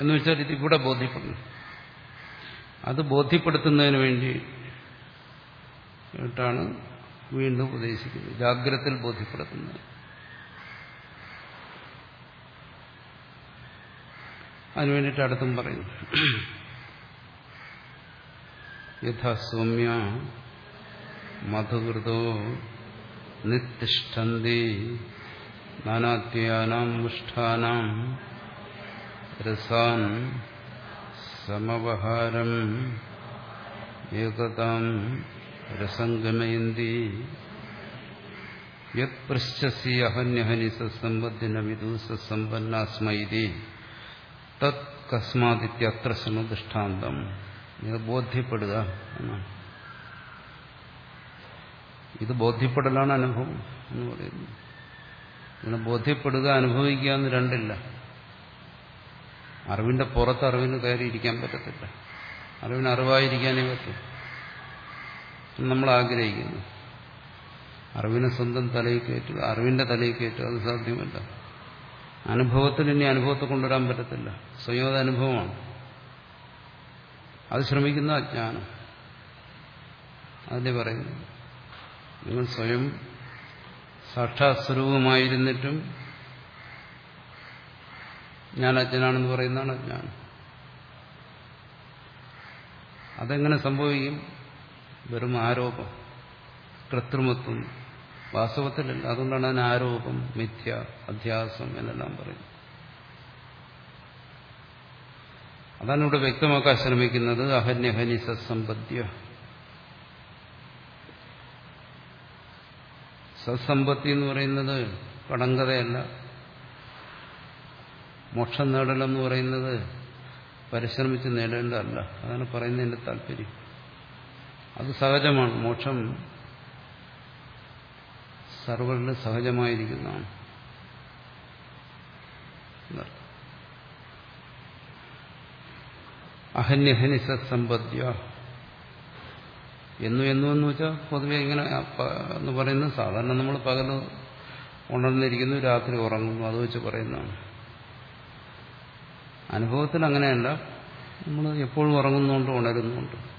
എന്ന് വെച്ചാൽ ഇത് ഇവിടെ ബോധ്യപ്പെടുന്നു. അത് ബോധ്യപ്പെടുത്തുന്നതിന് വേണ്ടിയിട്ടാണ് വീണ്ടും ഉപദേശിക്കുന്നത് ജാഗ്രതയിൽ ബോധ്യപ്പെടുത്തുന്നത്. അതിനു വേണ്ടിയിട്ട് അടുത്തും പറയുന്നു. യഥാസൗമ്യ മധുകൃതോ നിത്തിഷ്ഠന്തി നാനാത്യാനാം മുഷ്ഠാനാം രസാൻ സമവഹാരം ഏകതാം രസംഗമയന്തി. യത് പൃശ്ചസി അഹന്യഹനി സമ്പദ്ദിന വിദു സമ്പന്നാസ്മൈതി തത് കസ്മാദിത്യത്ര സമദൃഷ്ടാന്തം ദൃഷ്ടാന്തം ഇത് ബോധ്യപ്പെടുക എന്നാണ്. ഇത് ബോധ്യപ്പെടലാണ് അനുഭവം എന്ന് പറയുന്നത് ഇങ്ങനെ ബോധ്യപ്പെടുക അനുഭവിക്കുക എന്ന് രണ്ടില്ല. അറിവിന്റെ പുറത്ത് അറിവിന് കയറിയിരിക്കാൻ പറ്റത്തില്ല. അറിവിന് അറിവായിരിക്കാനേ പറ്റും. നമ്മൾ ആഗ്രഹിക്കുന്നു. അറിവിനെ സ്വന്തം തലയിൽ കയറ്റുക അറിവിന്റെ തലയിൽ കയറ്റുക അത് സാധ്യമല്ല. അനുഭവത്തിൽ ഇനി അനുഭവത്തെ കൊണ്ടുവരാൻ പറ്റത്തില്ല. സ്വയം അനുഭവമാണ്. അത് ശ്രമിക്കുന്ന അജ്ഞാനം. അതിനെ പറയുന്നു. നിങ്ങൾ സ്വയം സാക്ഷാത് സ്വരൂപമായിരുന്നിട്ടും ഞാൻ അജ്ഞനാണെന്ന് പറയുന്നതാണ് അജ്ഞാനം അതെങ്ങനെ സംഭവിക്കും? വെറും ആരോപം. കൃത്രിമത്വം. വാസ്തവത്തിലല്ല. അതുകൊണ്ടാണ് അതിന് ആരോപം മിഥ്യ അധ്യാസം എന്നെല്ലാം പറയുന്നത്. അതാണ് ഇവിടെ വ്യക്തമാക്കാൻ ശ്രമിക്കുന്നത്. അഹന്യഹനി സത്സമ്പദ്യ സത്സമ്പത്തി എന്ന് പറയുന്നത് കടങ്കഥയല്ല. മോക്ഷം നേടലെന്ന് പറയുന്നത് പരിശ്രമിച്ച് നേടേണ്ടതല്ല. അതാണ് പറയുന്നതിന്റെ താല്പര്യം. അത് സഹജമാണ്. മോക്ഷം സർവരിലും സഹജമായിരിക്കുന്നതാണ്. അഹന്യഹനി സത്സമ്പദ്യ. എന്നു എന്നു എന്ന് വെച്ചാൽ പൊതുവെ ഇങ്ങനെ എന്ന് പറയുന്നത് സാധാരണ നമ്മൾ പകൽ ഉണർന്നിരിക്കുന്നു രാത്രി ഉറങ്ങുന്നു അത് വെച്ച് പറയുന്നതാണ്. അനുഭവത്തിൽ അങ്ങനെയല്ല. നമ്മൾ എപ്പോഴും ഉറങ്ങുന്നുണ്ട് ഉണരുന്നുണ്ട്.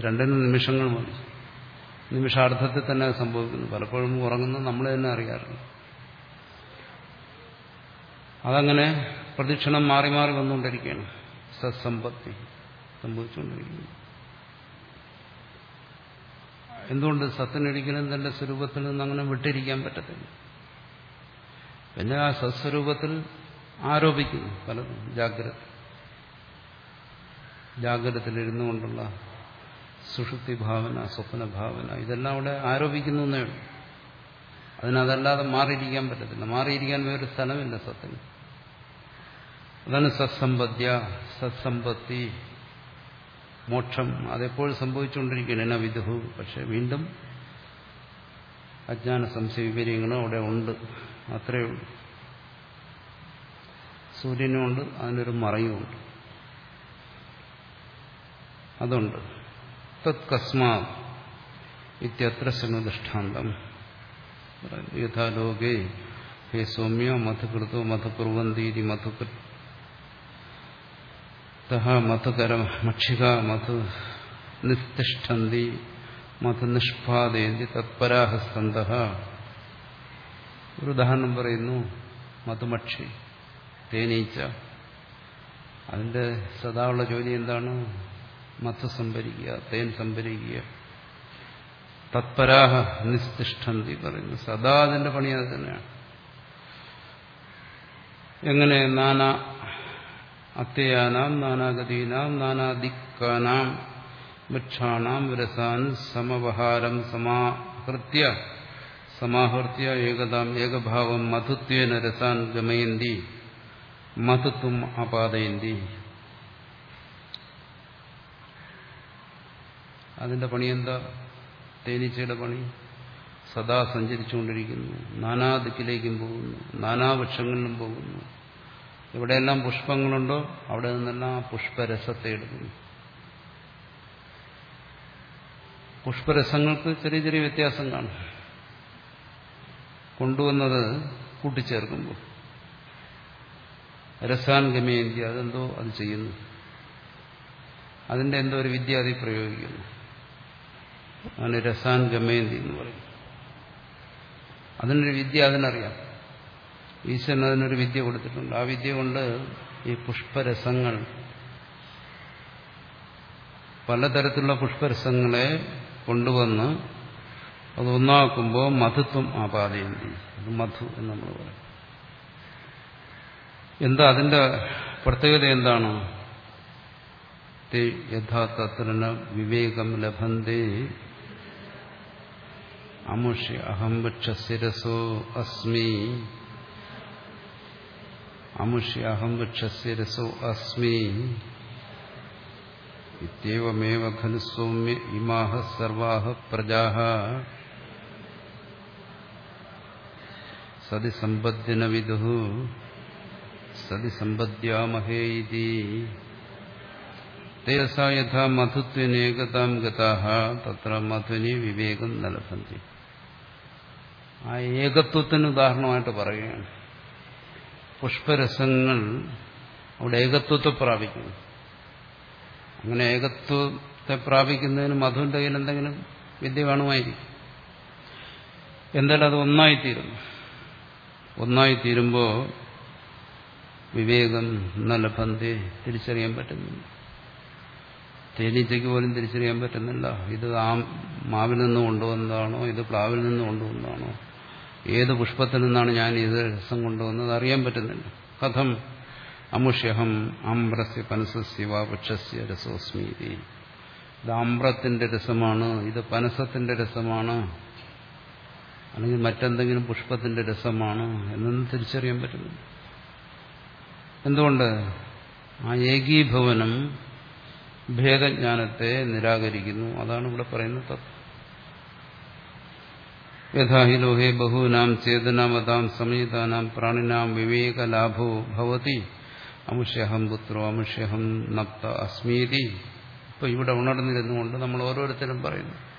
രണ്ടിനും നിമിഷങ്ങൾ മതി. നിമിഷാർത്ഥത്തിൽ തന്നെ സംഭവിക്കുന്നു. പലപ്പോഴും ഉറങ്ങുന്നത് നമ്മൾ തന്നെ അറിയാറില്ല. അതങ്ങനെ പ്രദക്ഷിണം മാറി മാറി വന്നുകൊണ്ടിരിക്കുകയാണ്. സത്സമ്പത്തി സംഭവിച്ചുകൊണ്ടിരിക്കുന്നു. എന്തുകൊണ്ട് സത്തിനൊരിക്കലും തന്റെ സ്വരൂപത്തിൽ നിന്ന് അങ്ങനെ വിട്ടിരിക്കാൻ പറ്റത്തില്ല? പിന്നെ ആ സത്സ്വരൂപത്തിൽ ആരോപിക്കുന്നു പലതും. ജാഗ്രത. ജാഗ്രതത്തിലിരുന്നു കൊണ്ടുള്ള സുഷുപ്തി ഭാവന സ്വപ്ന ഭാവന ഇതെല്ലാം അവിടെ ആരോപിക്കുന്നു എന്നേ ഉള്ളൂ. അതിനതല്ലാതെ മാറിയിരിക്കാൻ പറ്റത്തില്ല. മാറിയിരിക്കാൻ വേറൊരു സ്ഥലമില്ല സത്തിന് അതാണ് സത്സമ്പദ്യ സത്സമ്പത്തി മോക്ഷം. അതെപ്പോഴും സംഭവിച്ചുകൊണ്ടിരിക്കുകയാണ്. എന്നാ വിദുഹു. പക്ഷെ വീണ്ടും അജ്ഞാന സംശയ വിപര്യങ്ങളും അവിടെ ഉണ്ട്. അത്രയേ ഉള്ളൂ. സൂര്യനുമുണ്ട് അതിനൊരു മറയുമുണ്ട്. അതുണ്ട്. തത് കസ്മാ ഇത്യത്ര ശൃണുദൃഷ്ടാന്തം യഥാലോകേ ഹേ സൗമ്യ മധുകൃതോ മധുകുർവന്തീതി മധുകൃ മധുകര മക്ഷിക മധു നിസ്തിഷ്ഠന്തി മധു നിഷ്പാദയന്തി തത്പരാഹസ്തന്ത ഒരു ഉദാഹരണം പറയുന്നു മധുമക്ഷി തേനീച്ച. അതിന്റെ സദാ ഉള്ള ജോലി എന്താണ്? മധു സംഭരിക്കുക തേൻ സംഭരിക്കുക. തത്പരാഹ നിസ്തിഷ്ഠന്തി പറയുന്നു. സദാ അതിന്റെ പണി അത് തന്നെയാണ്. എങ്ങനെ? നാനാ അത്യയാനാം നാനാഗതീനാം നാനാദിക്കാനാം വൃക്ഷാണാം രസാൻ സമവഹാരം സമാഹൃത്യ സമാഹൃത്യ ഏകതാം ഏകഭാവം മധുത്വേന രസാൻ ഗമയന്തി മധുത്വം ആപാദയന്തി. അതിന്റെ പണി എന്താ തേനീച്ചയുടെ പണി. സദാ സഞ്ചരിച്ചുകൊണ്ടിരിക്കുന്നു. നാനാ ദിക്കിലേക്കും പോകുന്നു. നാനാ വൃക്ഷങ്ങളിലും പോകുന്നു. എവിടെയെല്ലാം പുഷ്പങ്ങളുണ്ടോ അവിടെ നിന്നെല്ലാം പുഷ്പരസത്തെ എടുക്കുന്നു. പുഷ്പരസങ്ങൾക്ക് ചെറിയ ചെറിയ വ്യത്യാസം കാണും. കൊണ്ടുവന്നത് കൂട്ടിച്ചേർക്കുമ്പോൾ രസാൻ ഗമയന്തി അതെന്തോ അത് ചെയ്യുന്നു. അതിന്റെ എന്തോ ഒരു വിദ്യ അതിൽ പ്രയോഗിക്കുന്നു. അങ്ങനെ രസാൻ ഗമയന്തി എന്ന് പറയും. അതിനൊരു വിദ്യ അതിനറിയാം. ഈശ്വരൻ അതിനൊരു വിദ്യ കൊടുത്തിട്ടുണ്ട്. ആ വിദ്യ കൊണ്ട് ഈ പുഷ്പരസങ്ങൾ പലതരത്തിലുള്ള പുഷ്പരസങ്ങളെ കൊണ്ടുവന്ന് അത് ഒന്നാക്കുമ്പോൾ മധുത്വം ആപാദയന്തി അത് മധു എന്ന് നമ്മൾ പറയും. എന്താ അതിന്റെ പ്രത്യേകത എന്താണ്? യഥാതത്രന വിവേകം ലഭന്തേ അമുഷ അഹം വൃക്ഷശിരസോ അസ്മി അമുഷ്യ അഹം വൃക്ഷശിരസോ അസ്മി ഇത്യവമേവ ഖലു സൗമ്യ ഇമാഹ സർവാഹ പ്രജാഹ സതി വിദു വിദുഹു സതി സമ്പദ്യാമഹേ ഇതി തേജസ യഥാ മധുത്വനേകതാം ഗതാഹ തത്ര മധുനി വിവേകം നിലഭന്തി ആ ഏകത്വത്തിന് ഉദാഹരണമായിട്ട് പറയുകയാണ്. പുഷ്പരസങ്ങൾ അവിടെ ഏകത്വത്തെ പ്രാപിക്കുന്നു. അങ്ങനെ ഏകത്വത്തെ പ്രാപിക്കുന്നതിന് മധുവിന്റെ കയ്യിൽ എന്തെങ്കിലും വിദ്യ വേണമായിരിക്കും എന്തായാലും അത് ഒന്നായിത്തീരുന്നു. ഒന്നായിത്തീരുമ്പോൾ വിവേകം നല്ല പന്തി തിരിച്ചറിയാൻ പറ്റുന്നില്ല. തേനീച്ചയ്ക്ക് പോലും തിരിച്ചറിയാൻ പറ്റുന്നില്ല. ഇത് ആ മാവിൽ നിന്ന് കൊണ്ടുവന്നതാണോ? ഇത് പ്ലാവിൽ നിന്ന് കൊണ്ടുവന്നതാണോ? ഏത് പുഷ്പത്തിൽ നിന്നാണ് ഞാൻ ഇത് രസം കൊണ്ടുവന്നത്? അറിയാൻ പറ്റുന്നില്ല. കഥം അമുഷ്യഹം ആമ്രസ്യ പനസസ്യ വാ വൃക്ഷസ്യ രസോസ്മീതി. ഇത് ആമ്രത്തിന്റെ രസമാണ്. ഇത് പനസത്തിന്റെ രസമാണ്. അല്ലെങ്കിൽ മറ്റെന്തെങ്കിലും പുഷ്പത്തിന്റെ രസമാണ് എന്നൊന്നും തിരിച്ചറിയാൻ പറ്റുന്നു എന്തുകൊണ്ട്? ആ ഏകീഭവനം ഭേദജ്ഞാനത്തെ നിരാകരിക്കുന്നു. അതാണ് ഇവിടെ പറയുന്ന തത്വം. യഥാഹി ലോഹേ ബഹൂനാം ചേതനാമതാം സമീതാനാം പ്രാണിനാം വിവേകലാഭോ ഭവതി. അമുഷ്യഹം പുത്രോ അമുഷ്യഹം നപ്ത അസ്മീതി. ഇപ്പൊ ഇവിടെ ഉണർന്നിരുന്നുകൊണ്ട് നമ്മൾ ഓരോരുത്തരും പറയുന്നു.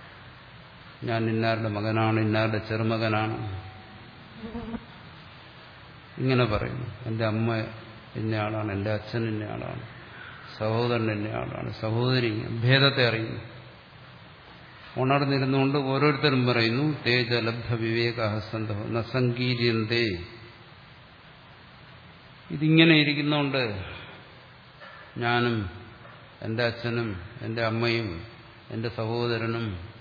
ഞാൻ ഇന്നാരുടെ മകനാണ് ഇന്നാരുടെ ചെറുമകനാണ്? ഇങ്ങനെ പറയുന്നു. എന്റെ അമ്മ ഇന്നയാളാണ് എന്റെ അച്ഛൻ ഇന്നയാളാണ് സഹോദരൻ ഇന്നയാളാണ് സഹോദരി ഭേദത്തെ അറിയുന്നു. ഉണർന്നിരുന്നുകൊണ്ട് ഓരോരുത്തരും പറയുന്നു തേജലബ്ധ വിവേകഹസന്തോ ന നസങ്കീര്യന്തേ ഇതിങ്ങനെ ഇരിക്കുന്നോണ്ട് ഞാനും എന്റെ അച്ഛനും എന്റെ അമ്മയും എന്റെ സഹോദരനും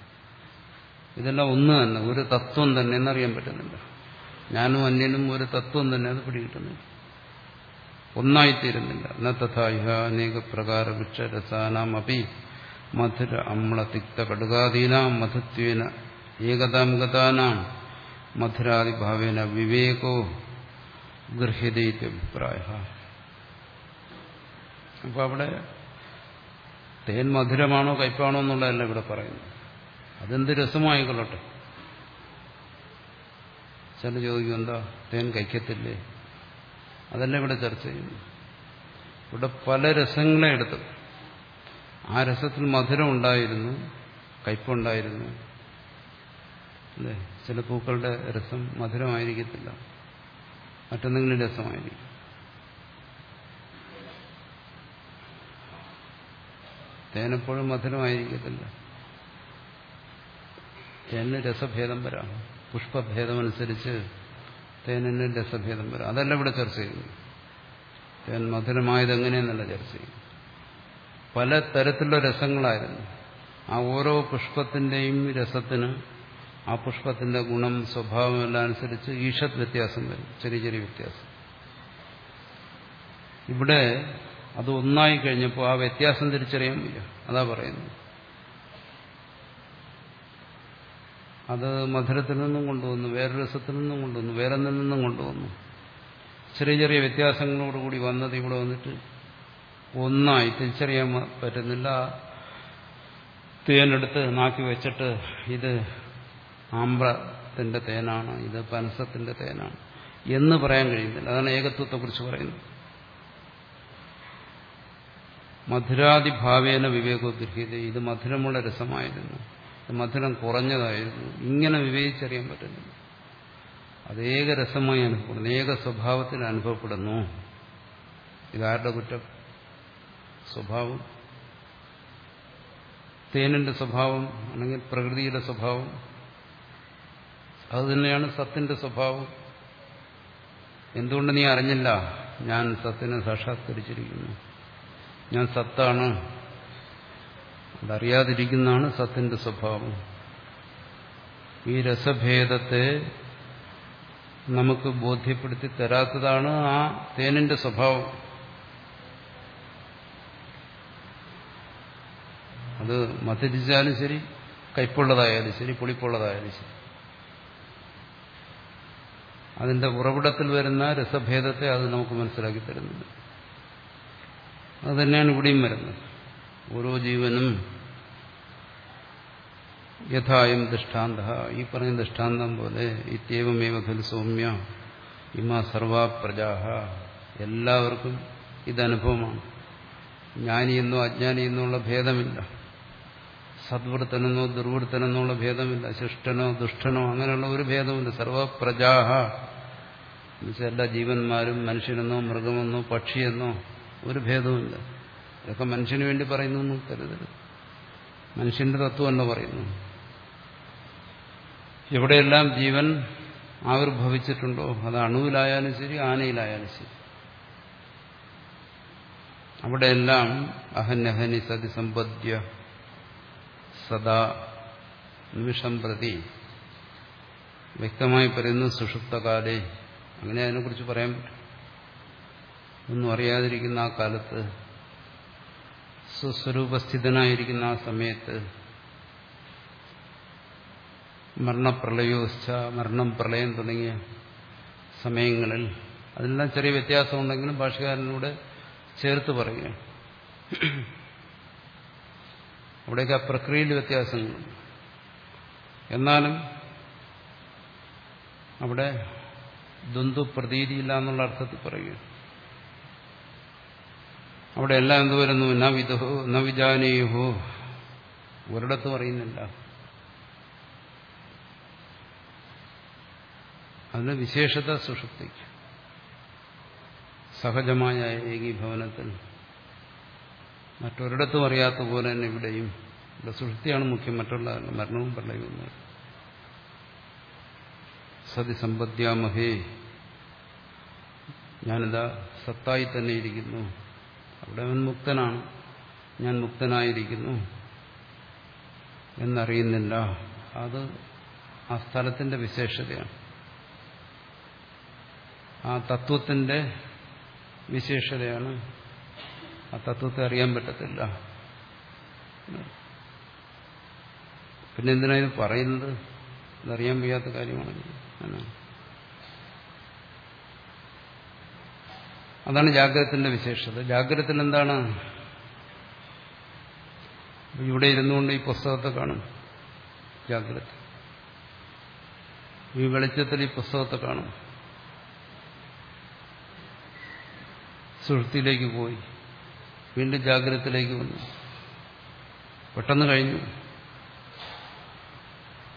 ഇതെല്ലാം ഒന്ന് തന്നെ ഒരു തത്വം തന്നെ എന്നറിയാൻ പറ്റുന്നില്ല. ഞാനും അന്യനും ഒരു തത്വം തന്നെ അത് പിടികിട്ടുന്നില്ല. ഒന്നായിത്തീരുന്നില്ല. ന തഥാ ഇഹ അനേക പ്രകാര വൃക്ഷരസാനാം അപി മധുര അമ്ല തിക്ത കടുകാദീനാം മധുത്വേന ഏകതാംഗതാനാം മധുരാദിഭാവേന വിവേകോ ഗൃഹ്യതീത്യഭിപ്രായ അപ്പൊ അവിടെ തേൻ മധുരമാണോ കയ്പാണോ എന്നുള്ളതല്ല ഇവിടെ പറയുന്നത്. അതെന്ത് രസമായിക്കൊള്ളട്ടെ. ചില ചോദിക്കും എന്താ? തേൻ കഴിക്കത്തില്ലേ? അതല്ല ഇവിടെ ചർച്ച ചെയ്യുന്നു ഇവിടെ പല രസങ്ങളെ എടുത്തു. ആ രസത്തിൽ മധുരം ഉണ്ടായിരുന്നു കയ്പുണ്ടായിരുന്നു. അല്ലേ? ചില പൂക്കളുടെ രസം മധുരമായിരിക്കത്തില്ല. മറ്റെന്തെങ്കിലും രസമായിരിക്കും. തേനെപ്പോഴും മധുരമായിരിക്കത്തില്ല. തേനിന് രസഭേദം വരാം. പുഷ്പഭേദമനുസരിച്ച് തേനിന് രസഭേദം വരാം. അതല്ല ഇവിടെ ചർച്ച ചെയ്യുന്നു തേൻ മധുരമായത് എങ്ങനെയെന്നല്ല ചർച്ച ചെയ്യുന്നു പല തരത്തിലുള്ള രസങ്ങളായിരുന്നു. ആ ഓരോ പുഷ്പത്തിന്റെയും രസത്തിന് ആ പുഷ്പത്തിന്റെ ഗുണം സ്വഭാവമെല്ലാം അനുസരിച്ച് ഈഷത് വ്യത്യാസം വരും. ചെറിയ ചെറിയ വ്യത്യാസം. ഇവിടെ അത് ഒന്നായി കഴിഞ്ഞപ്പോൾ ആ വ്യത്യാസം തിരിച്ചറിയാൻ വയ്യ. അതാ പറയുന്നത്. അത് മധുരത്തിൽ നിന്നും കൊണ്ടുവന്നു വേറെ രസത്തിൽ നിന്നും കൊണ്ടുവന്നു വേറെ നിന്നും കൊണ്ടുവന്നു. ചെറിയ ചെറിയ വ്യത്യാസങ്ങളോടുകൂടി വന്നത് ഇവിടെ വന്നിട്ട് ഒന്നായി തിരിച്ചറിയാൻ പറ്റുന്നില്ല. തേനെടുത്ത് നാക്കി വെച്ചിട്ട് ഇത് ആമ്പ്രത്തിന്റെ തേനാണ് ഇത് പനസത്തിന്റെ തേനാണ് എന്ന് പറയാൻ കഴിയുന്നില്ല. അതാണ് ഏകത്വത്തെക്കുറിച്ച് പറയുന്നത്. മധുരാതിഭാവേന വിവേകോദ്ഗ്രഹീത ഇത് മധുരമുള്ള രസമായിരുന്നു. മധുരം കുറഞ്ഞതായിരുന്നു ഇങ്ങനെ വിവേചിച്ചറിയാൻ പറ്റുന്നു അതേക രസമായി അനുഭവപ്പെടുന്നു ഏക സ്വഭാവത്തിൽ അനുഭവപ്പെടുന്നു. ഇതാരുടെ കുറ്റം? സ്വഭാവം. തേനിന്റെ സ്വഭാവം അല്ലെങ്കിൽ പ്രകൃതിയുടെ സ്വഭാവം. അതുതന്നെയാണ് സത്തിന്റെ സ്വഭാവം. എന്തുകൊണ്ട് നീ അറിഞ്ഞില്ല? ഞാൻ സത്തിനെ സാക്ഷാത്കരിച്ചിരിക്കുന്നു. ഞാൻ സത്താണ്. അതറിയാതിരിക്കുന്നതാണ് സത്തിന്റെ സ്വഭാവം. ഈ രസഭേദത്തെ നമുക്ക് ബോധ്യപ്പെടുത്തി തരാത്തതാണ് ആ തേനിന്റെ സ്വഭാവം. അത് മധുരിച്ചാലും ശരി കയ്പുള്ളതായാലും ശരി പുളിപ്പുള്ളതായാലും ശരി. അതിന്റെ ഉറവിടത്തിൽ വരുന്ന രസഭേദത്തെ അത് നമുക്ക് മനസ്സിലാക്കി തരുന്നുണ്ട്. അത് തന്നെയാണ് ഇവിടെയും വരുന്നത്. ഓരോ ജീവനും യഥായം ദൃഷ്ടാന്ത. ഈ പറഞ്ഞ ദൃഷ്ടാന്തം പോലെ ഇത്യവമേവ ഖലു സൗമ്യ ഇമ സർവാ പ്രജാഹ. എല്ലാവർക്കും ഇതനുഭവമാണ്. ജ്ഞാനിയെന്നോ അജ്ഞാനിയെന്നോ ഉള്ള ഭേദമില്ല. സദ്വൃത്തനെന്നോ ദുർവൃത്തനെന്നുള്ള ഭേദമില്ല. ശിഷ്ടനോ ദുഷ്ടനോ അങ്ങനെയുള്ള ഒരു ഭേദമില്ല സർവപ്രജാഹ എല്ലാ ജീവന്മാരും മനുഷ്യനെന്നോ മൃഗമെന്നോ പക്ഷിയെന്നോ ഒരു ഭേദവുമില്ല. ഇതൊക്കെ മനുഷ്യന് വേണ്ടി പറയുന്നു കരുതരുത് മനുഷ്യന്റെ എന്നോ പറയുന്നു എവിടെയെല്ലാം ജീവൻ ആവിർഭവിച്ചിട്ടുണ്ടോ? അത് അണുവിലായാലും ശരി ആനയിലായാലും ശരി. അവിടെയെല്ലാം അഹന്യഹനി സതി സമ്പദ്യ സദാ നിമിഷം പ്രതി വ്യക്തമായി പറയുന്നു സുഷുപ്തകാലേ. അങ്ങനെ അതിനെക്കുറിച്ച് പറയാൻ പറ്റും. ഒന്നും അറിയാതിരിക്കുന്ന ആ കാലത്ത് സ്വസ്വരൂപസ്ഥിതനായിരിക്കുന്ന ആ സമയത്ത് മരണപ്രളയോശ്ച മരണം പ്രളയം തുടങ്ങിയ സമയങ്ങളിൽ അതെല്ലാം ചെറിയ വ്യത്യാസമുണ്ടെങ്കിലും ഭാഷകാരനോട് ചേർത്ത് പറയുക. അവിടെയൊക്കെ ആ പ്രക്രിയയിൽ വ്യത്യാസങ്ങളുണ്ട്. എന്നാലും അവിടെ ദ്വന്ദ്വ പ്രതീതിയില്ല എന്നുള്ള അർത്ഥത്തിൽ പറയുക. അവിടെ എല്ലാം എന്തുവരുന്നു? വരുന്നു ന ഒരിടത്ത് അറിയുന്നില്ല. അതിന് വിശേഷത സുഷുപ്തിക്ക് സഹജമായ ഏകീഭവനത്തിൽ മറ്റൊരിടത്തും അറിയാത്ത പോലെ തന്നെ ഇവിടെയും ഇവിടെ സുഷുപ്തിയാണ് മുഖ്യം മറ്റുള്ള മരണവും പ്രളയവും സതി സമ്പദ്യാമഹേ ഞാനിതാ സത്തായി തന്നെ ഇരിക്കുന്നു. അവിടെ അവൻ മുക്തനാണ്. ഞാൻ മുക്തനായിരിക്കുന്നു എന്നറിയുന്നില്ല. അത് ആ സ്ഥലത്തിന്റെ വിശേഷതയാണ്. ആ തത്വത്തിന്റെ വിശേഷതയാണ് ആ തത്വത്തെ അറിയാൻ പറ്റത്തില്ല. പിന്നെ എന്തിനാ ഇത് പറയുന്നത്? ഇതറിയാൻ വയ്യാത്ത കാര്യമാണ്. അതാണ് ജാഗ്രതത്തിന്റെ വിശേഷത. ജാഗ്രതത്തിൽ എന്താണ്? ഇവിടെ ഇരുന്നുകൊണ്ട് ഈ പുസ്തകത്തെ കാണും. ജാഗ്രത. ഈ വെളിച്ചത്തിൽ ഈ പുസ്തകത്തെ കാണും. സുഹൃത്തിയിലേക്ക് പോയി. വീണ്ടും ജാഗ്രതത്തിലേക്ക് വന്നു. പെട്ടെന്ന് കഴിഞ്ഞു.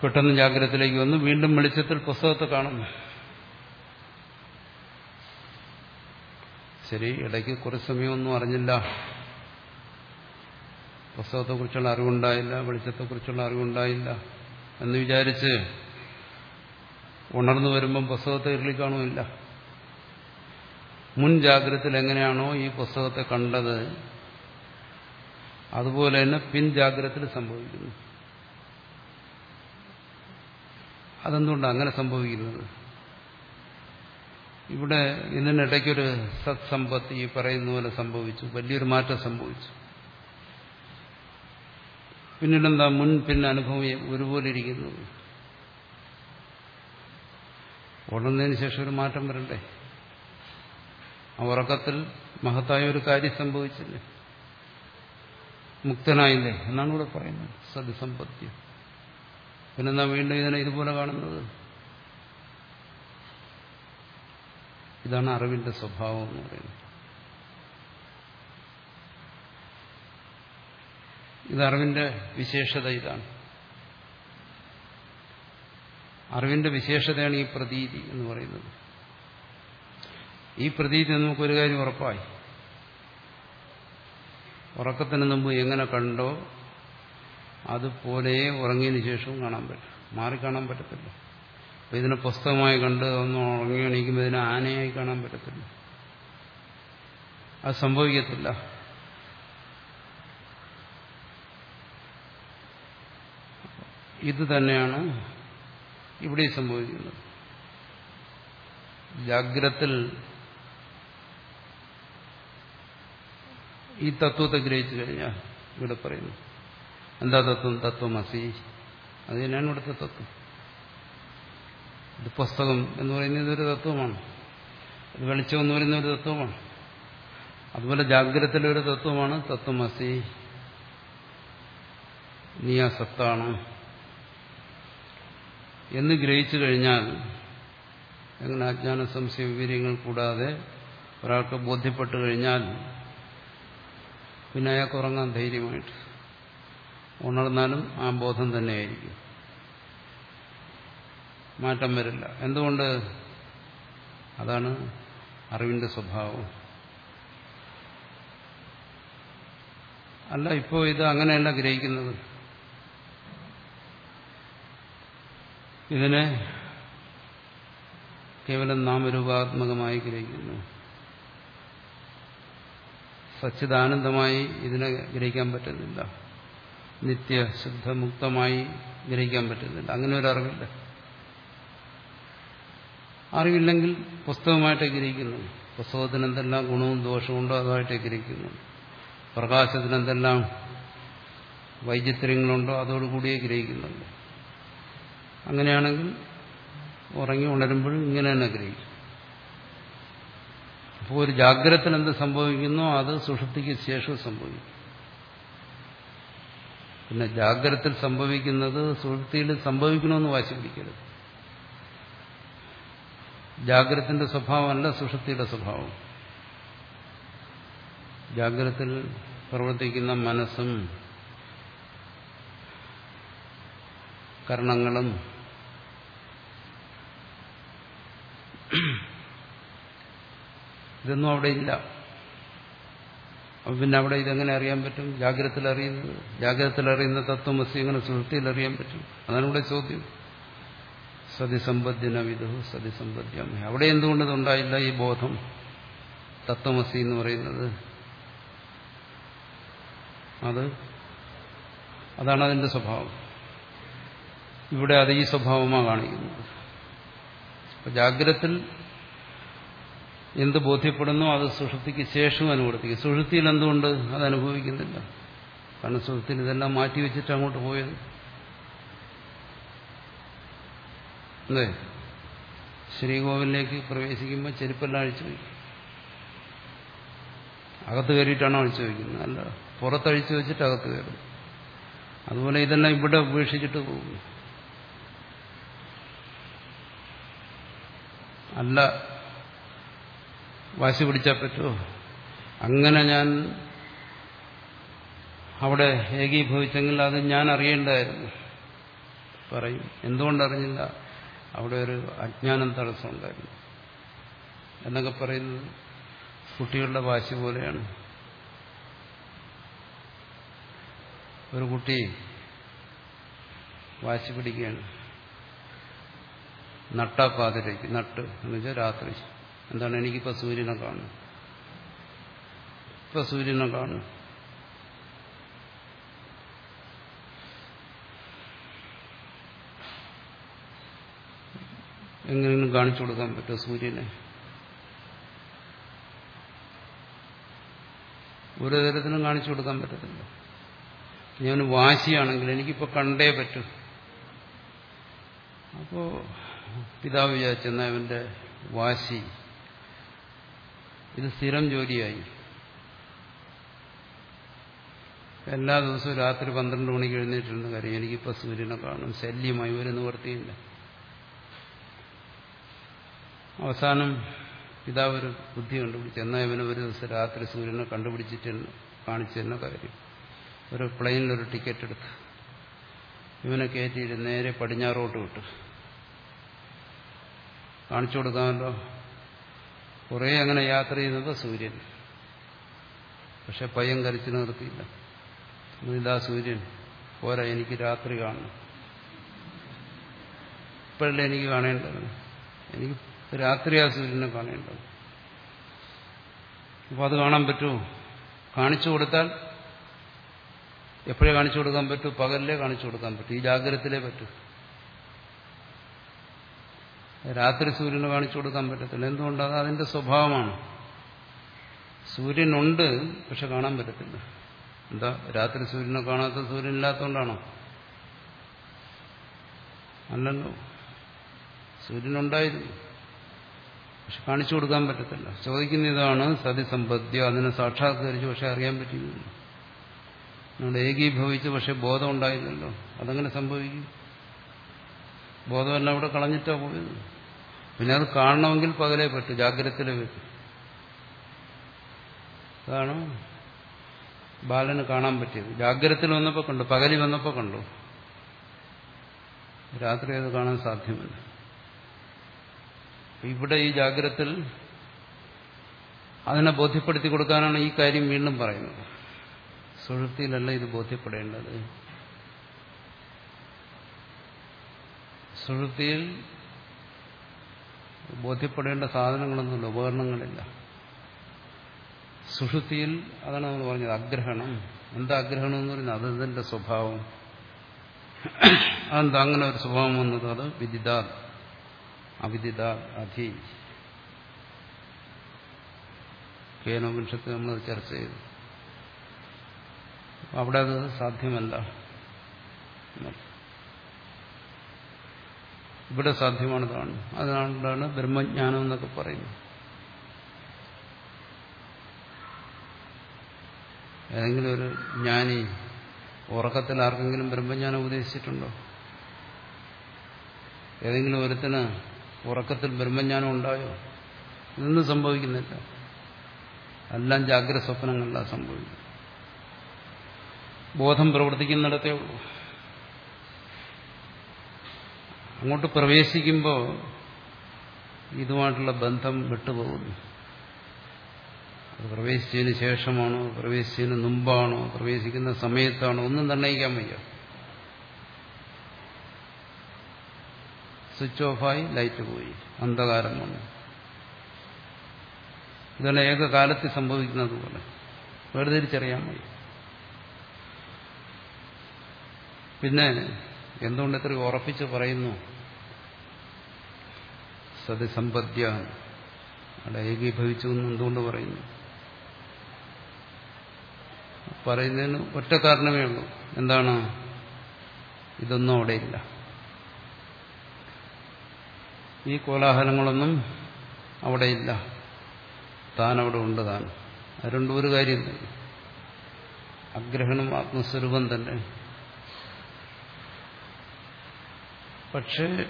പെട്ടെന്ന് ജാഗ്രതത്തിലേക്ക് വന്നു. വീണ്ടും വെളിച്ചത്തിൽ പുസ്തകത്തെ കാണുന്നു. ശരി ഇടയ്ക്ക് കുറച്ച് സമയമൊന്നും അറിഞ്ഞില്ല. പുസ്തകത്തെക്കുറിച്ചുള്ള അറിവുണ്ടായില്ല വെളിച്ചത്തെക്കുറിച്ചുള്ള അറിവുണ്ടായില്ല എന്ന് വിചാരിച്ച് ഉണർന്നു വരുമ്പം പുസ്തകത്തെ ഇരളി കാണുമില്ല മുൻ ജാഗ്രതത്തിൽ എങ്ങനെയാണോ ഈ പുസ്തകത്തെ കണ്ടത് അതുപോലെ തന്നെ പിൻ ജാഗ്രതത്തിൽ സംഭവിക്കുന്നു. അതെന്തുകൊണ്ടാണ് അങ്ങനെ സംഭവിക്കുന്നത്? ഇവിടെ ഇതിനിടയ്ക്കൊരു സത്സമ്പത്ത് ഈ പറയുന്ന പോലെ സംഭവിച്ചു വലിയൊരു മാറ്റം സംഭവിച്ചു. പിന്നീടെന്താ മുൻ പിന്നെ അനുഭവം ഒരുപോലെ ഇരിക്കുന്നു. ഉണർന്നതിന് ശേഷം ഒരു മാറ്റം വരണ്ടേ? ഉറക്കത്തിൽ മഹത്തായ ഒരു കാര്യം സംഭവിച്ചില്ലേ? മുക്തനായില്ലേ? എന്നാണ് ഇവിടെ പറയുന്നത്. സതിസമ്പത്തി പിന്നെന്താ വീണ്ടും ഇതിനെ ഇതുപോലെ കാണുന്നത്? ഇതാണ് അറിവിന്റെ സ്വഭാവം എന്ന് പറയുന്നത്. ഇത് അറിവിന്റെ വിശേഷത ഇതാണ്. അറിവിന്റെ വിശേഷതയാണ് ഈ പ്രതീതി എന്ന് പറയുന്നത്. ഈ പ്രതീതി നമുക്കൊരു കാര്യം ഉറപ്പായി. ഉറക്കത്തിന് മുമ്പ് എങ്ങനെ കണ്ടോ അതുപോലെ ഉറങ്ങിയതിന് ശേഷവും കാണാൻ പറ്റും. മാറിക്കാണാൻ പറ്റത്തില്ല. അപ്പൊ ഇതിനെ പുസ്തകമായി കണ്ട് ഒന്ന് ഉറങ്ങി എണീക്കുമ്പോൾ ഇതിനെ ആനയായി കാണാൻ പറ്റത്തില്ല. അത് സംഭവിക്കത്തില്ല. ഇത് തന്നെയാണ് ഇവിടെ സംഭവിക്കുന്നത്. ജാഗ്രത്തിൽ ഈ തത്വത്തെ ഗ്രഹിച്ചു കഴിഞ്ഞാൽ ഇവിടെ പറയുന്നു എന്താ തത്വം? തത്വമസി. അത് തന്നെയാണ് ഇവിടുത്തെ തത്വം. ഇത് പുസ്തകം എന്ന് പറയുന്നത് ഇതൊരു തത്വമാണ്. ഇത് വെളിച്ചം എന്ന് പറയുന്ന ഒരു തത്വമാണ്. അതുപോലെ ജാഗ്രതയിലെ ഒരു തത്വമാണ് തത്വമസി. നീ ആ സത്താണ് എന്ന് ഗ്രഹിച്ചു കഴിഞ്ഞാൽ എങ്ങനെ അജ്ഞാന സംശയ വിവരങ്ങൾ കൂടാതെ ഒരാൾക്ക് ബോധ്യപ്പെട്ടു കഴിഞ്ഞാൽ പിന്നെ അയാൾക്ക് ഉറങ്ങാൻ ധൈര്യമായിട്ട്. ഉണർന്നാലും ആ ബോധം തന്നെയായിരിക്കും. മാറ്റം വരില്ല. എന്തുകൊണ്ട്? അതാണ് അറിവിന്റെ സ്വഭാവം. അല്ല ഇപ്പോൾ ഇത് അങ്ങനെയല്ല ഗ്രഹിക്കുന്നത്. ഇതിനെ കേവലം നാമരൂപാത്മകമായി ഗ്രഹിക്കുന്നു. സച്ചിദാനന്ദമായി ഇതിനെ ഗ്രഹിക്കാൻ പറ്റുന്നില്ല. നിത്യ ശുദ്ധമുക്തമായി ഗ്രഹിക്കാൻ പറ്റുന്നില്ല. അങ്ങനെ ഒരു അറിവില്ല. അറിവില്ലെങ്കിൽ പുസ്തകമായിട്ട് ഗ്രഹിക്കുന്നു. പുസ്തകത്തിന് എന്തെല്ലാം ഗുണവും ദോഷവും ഉണ്ടോ അതുമായിട്ട് ഗ്രഹിക്കുന്നു. പ്രകാശത്തിന് എന്തെല്ലാം വൈചിത്ര്യങ്ങളുണ്ടോ അതോടുകൂടിയേ ഗ്രഹിക്കുന്നുണ്ട് അങ്ങനെയാണെങ്കിൽ ഉറങ്ങി ഉണരുമ്പോഴും ഇങ്ങനെ തന്നെ ഗ്രഹിക്കും. അപ്പോൾ ഒരു ജാഗ്രതത്തിൽ എന്ത് സംഭവിക്കുന്നു? അത് സുഷുപ്തിക്ക് ശേഷം സംഭവിക്കും. പിന്നെ ജാഗ്രതത്തിൽ സംഭവിക്കുന്നത് സുഷുപ്തിയിൽ സംഭവിക്കണമെന്ന് വാശി പിടിക്കരുത് ജാഗ്രതത്തിന്റെ സ്വഭാവമല്ല സുഷുപ്തിയുടെ സ്വഭാവം. ജാഗ്രതത്തിൽ പ്രവർത്തിക്കുന്ന മനസ്സും കർണങ്ങളും ഇതൊന്നും അവിടെ ഇല്ല. അപ്പം പിന്നെ അവിടെ ഇതെങ്ങനെ അറിയാൻ പറ്റും? ജാഗ്രതത്തിൽ അറിയുന്നത്? ജാഗ്രതത്തിൽ അറിയുന്ന തത്വമസി എങ്ങനെ സുഹൃത്തിയിൽ അറിയാൻ പറ്റും. അതാണ് ഇവിടെ ചോദ്യം. സതിസമ്പദ്യന വിധു സതിസമ്പദ്യമേ അവിടെ എന്തുകൊണ്ട് ഇതുണ്ടായില്ല ഈ ബോധം? തത്വമസി എന്ന് പറയുന്നത്. അത്? അതാണ് അതിന്റെ സ്വഭാവം. ഇവിടെ അത് ഈ സ്വഭാവമാണ് കാണിക്കുന്നത്. ജാഗ്രത്തിൽ എന്ത് ബോധ്യപ്പെടുന്നോ അത് സുഷുപ്തിക്ക് ശേഷം അനുവർത്തിക്കും. സുഷുപ്തിയിൽ എന്തുകൊണ്ട് അത് അനുഭവിക്കുന്നില്ല. കാരണം സുഷുപ്തിയിൽ ഇതെല്ലാം മാറ്റി വെച്ചിട്ട് അങ്ങോട്ട് പോയത്. അല്ലേ? ശ്രീകോവിലേക്ക് പ്രവേശിക്കുമ്പോൾ ചെരുപ്പെല്ലാം അഴിച്ചു വയ്ക്കും അകത്ത് കയറിയിട്ടാണോ അഴിച്ചു വയ്ക്കുന്നത് അല്ല പുറത്തഴിച്ചു വെച്ചിട്ട് അകത്ത് കയറും. അതുപോലെ ഇതെല്ലാം ഇവിടെ ഉപേക്ഷിച്ചിട്ട് പോകും. അല്ല വാശി പിടിച്ചാൽ പറ്റുമോ? അങ്ങനെ ഞാൻ അവിടെ ഏകീഭവിച്ചെങ്കിൽ അത് ഞാൻ അറിയേണ്ടായിരുന്നു പറയും എന്തുകൊണ്ടറിഞ്ഞില്ല അവിടെ ഒരു അജ്ഞാനം തടസ്സമുണ്ടായിരുന്നു എന്നൊക്കെ പറയുന്നത് കുട്ടികളുടെ വാശി പോലെയാണ്. ഒരു കുട്ടി വാശി പിടിക്കുകയാണ്. നട്ടാ പാതിരയ്ക്ക് നട്ട് എന്ന് വെച്ചാൽ രാത്രി. എന്താണ് എനിക്കിപ്പോ സൂര്യനെ കാണും ഇപ്പൊ സൂര്യനെ കാണും എങ്ങനെയെങ്കിലും കാണിച്ചു കൊടുക്കാൻ പറ്റുമോ സൂര്യനെ? ഒരു തരത്തിലും കാണിച്ചു കൊടുക്കാൻ പറ്റത്തില്ല. ഞാൻ വാശിയാണെങ്കിൽ എനിക്കിപ്പോ കണ്ടേ പറ്റൂ. അപ്പോ പിതാവ് വിചാരിച്ചെന്ന അവന്റെ വാശി ഇത് സ്ഥിരം ജോലിയായി. എല്ലാ ദിവസവും രാത്രി പന്ത്രണ്ട് മണിക്ക് എഴുന്നേറ്റിരുന്ന കാര്യം. എനിക്കിപ്പോ സൂര്യനെ കാണും ശല്യമായി ഒരു നിവർത്തിയില്ല. അവസാനം പിതാവ് ഒരു ബുദ്ധി കണ്ടുപിടിച്ചു. എന്നാൽ ഇവന് ഒരു ദിവസം രാത്രി സൂര്യനെ കണ്ടുപിടിച്ചിട്ട് കാണിച്ചു തന്നെ കാര്യം. ഒരു പ്ലെയിനിലൊരു ടിക്കറ്റ് എടുത്ത്. ഇവനെ കയറ്റിയിട്ട് നേരെ പടിഞ്ഞാറോട്ട് വിട്ടു. കാണിച്ചു കൊടുക്കാമല്ലോ. കുറേ അങ്ങനെ യാത്ര ചെയ്യുന്നത് സൂര്യൻ. പക്ഷെ പയ്യൻ കരിച്ചു നിർത്തിയില്ല. ഇതാ സൂര്യൻ. പോരാ എനിക്ക് രാത്രി കാണണം. ഇപ്പോഴല്ലേ എനിക്ക് കാണേണ്ടത്? എനിക്ക് രാത്രി ആ സൂര്യനെ കാണേണ്ടത്. അപ്പൊ അത് കാണാൻ പറ്റുമോ? കാണിച്ചു കൊടുത്താൽ എപ്പോഴേ കാണിച്ചു കൊടുക്കാൻ പറ്റൂ? പകലിലേ കാണിച്ചു കൊടുക്കാൻ പറ്റൂ. ഈ ജാഗ്രതത്തിലേ പറ്റൂ. രാത്രി സൂര്യനെ കാണിച്ചു കൊടുക്കാൻ പറ്റത്തില്ല. എന്തുകൊണ്ട് അത് അതിന്റെ സ്വഭാവമാണ്. സൂര്യനുണ്ട് പക്ഷെ കാണാൻ പറ്റത്തില്ല. എന്താ? രാത്രി സൂര്യനെ കാണാത്ത സൂര്യനില്ലാത്തതുകൊണ്ടാണോ? അല്ലല്ലോ. സൂര്യനുണ്ടായിരുന്നു പക്ഷെ കാണിച്ചു കൊടുക്കാൻ പറ്റത്തില്ല. ചോദിക്കുന്ന ഇതാണ് സതിസമ്പദ്യ അതിനെ സാക്ഷാത്കരിച്ചു പക്ഷെ അറിയാൻ പറ്റിയില്ല നമ്മൾ ഏകീഭവിച്ചു പക്ഷെ ബോധം ഉണ്ടായില്ലല്ലോ അതങ്ങനെ സംഭവിക്കും. ബോധമെല്ലാം അവിടെ കളഞ്ഞിട്ടാ പോയത്. പിന്നെ അത് കാണണമെങ്കിൽ പകലേ പറ്റൂ ജാഗ്രത പറ്റൂ. ബാലന് കാണാൻ പറ്റിയത്. ജാഗ്രതയിൽ വന്നപ്പോൾ കണ്ടു പകലി വന്നപ്പോൾ കണ്ടു. രാത്രി അത് കാണാൻ സാധ്യമല്ല. ഇവിടെ ഈ ജാഗ്രതയിൽ അതിനെ ബോധ്യപ്പെടുത്തി കൊടുക്കാനാണ് ഈ കാര്യം വീണ്ടും പറയുന്നത്. സുഹൃത്തിയിലല്ല ഇത് ബോധ്യപ്പെടേണ്ടത്. സുഹൃത്തിയിൽ ബോധ്യപ്പെടേണ്ട സാധനങ്ങളൊന്നുമില്ല ഉപകരണങ്ങളില്ല. സുഷുതിയിൽ അതാണ് നമ്മൾ പറഞ്ഞത് അഗ്രഹണം. എന്താ അഗ്രഹണം എന്ന് പറയുന്നത് അത് ഇതിന്റെ സ്വഭാവം. അതെന്താ അങ്ങനെ ഒരു സ്വഭാവം വന്നത്? അത് വിദിതാ അവിദിത അധി. കേനോപനിഷത്ത് നമ്മൾ ചർച്ച ചെയ്തു. അവിടെ അത് സാധ്യമല്ല. ഇവിടെ സാധ്യമാണതാണ് അതുകൊണ്ടാണ് ബ്രഹ്മജ്ഞാനം എന്നൊക്കെ പറയുന്നത്. ഏതെങ്കിലും ഒരു ജ്ഞാനി ഉറക്കത്തിൽ ആർക്കെങ്കിലും ബ്രഹ്മജ്ഞാനം ഉപദേശിച്ചിട്ടുണ്ടോ? ഏതെങ്കിലും ഒരുത്തിന് ഉറക്കത്തിൽ ബ്രഹ്മജ്ഞാനം ഉണ്ടായോ? ഇതൊന്നും സംഭവിക്കുന്നില്ല. എല്ലാം ജാഗ്രത സ്വപ്നങ്ങളിലാണ് സംഭവിക്കുന്നത്. ബോധം പ്രവർത്തിക്കുന്നിടത്തേ ഉള്ളൂ. അങ്ങോട്ട് പ്രവേശിക്കുമ്പോൾ ഇതുമായിട്ടുള്ള ബന്ധം വിട്ടുപോകുന്നു. അത് പ്രവേശിച്ചതിന് ശേഷമാണോ പ്രവേശിച്ചതിന് മുമ്പാണോ പ്രവേശിക്കുന്ന സമയത്താണോ ഒന്നും നിർണയിക്കാൻ വയ്യ. സ്വിച്ച് ഓഫായി ലൈറ്റ് പോയി. അന്ധകാരം വന്നു. ഇതെല്ലാം ഏകകാലത്തിൽ സംഭവിക്കുന്നത് പോലെ. വേർതിരിച്ചറിയാൻ വയ്യ. പിന്നെ എന്തുകൊണ്ട് ഇത്ര ഉറപ്പിച്ച് പറയുന്നു? സതിസമ്പദ്യ അവിടെ ഏകീഭവിച്ചു എന്ന് എന്തുകൊണ്ട് പറയുന്നു? പറയുന്നതിന് ഒറ്റ കാരണമേ ഉള്ളൂ. എന്താണ്? ഇതൊന്നും അവിടെയില്ല ഈ കോലാഹലങ്ങളൊന്നും അവിടെയില്ല താൻ അവിടെ ഉണ്ട് താൻ. അതുകൊണ്ട് ഒരു കാര്യം തന്നെ അഗ്രഹണം ആത്മസ്വരൂപം തന്നെ. പക്ഷേ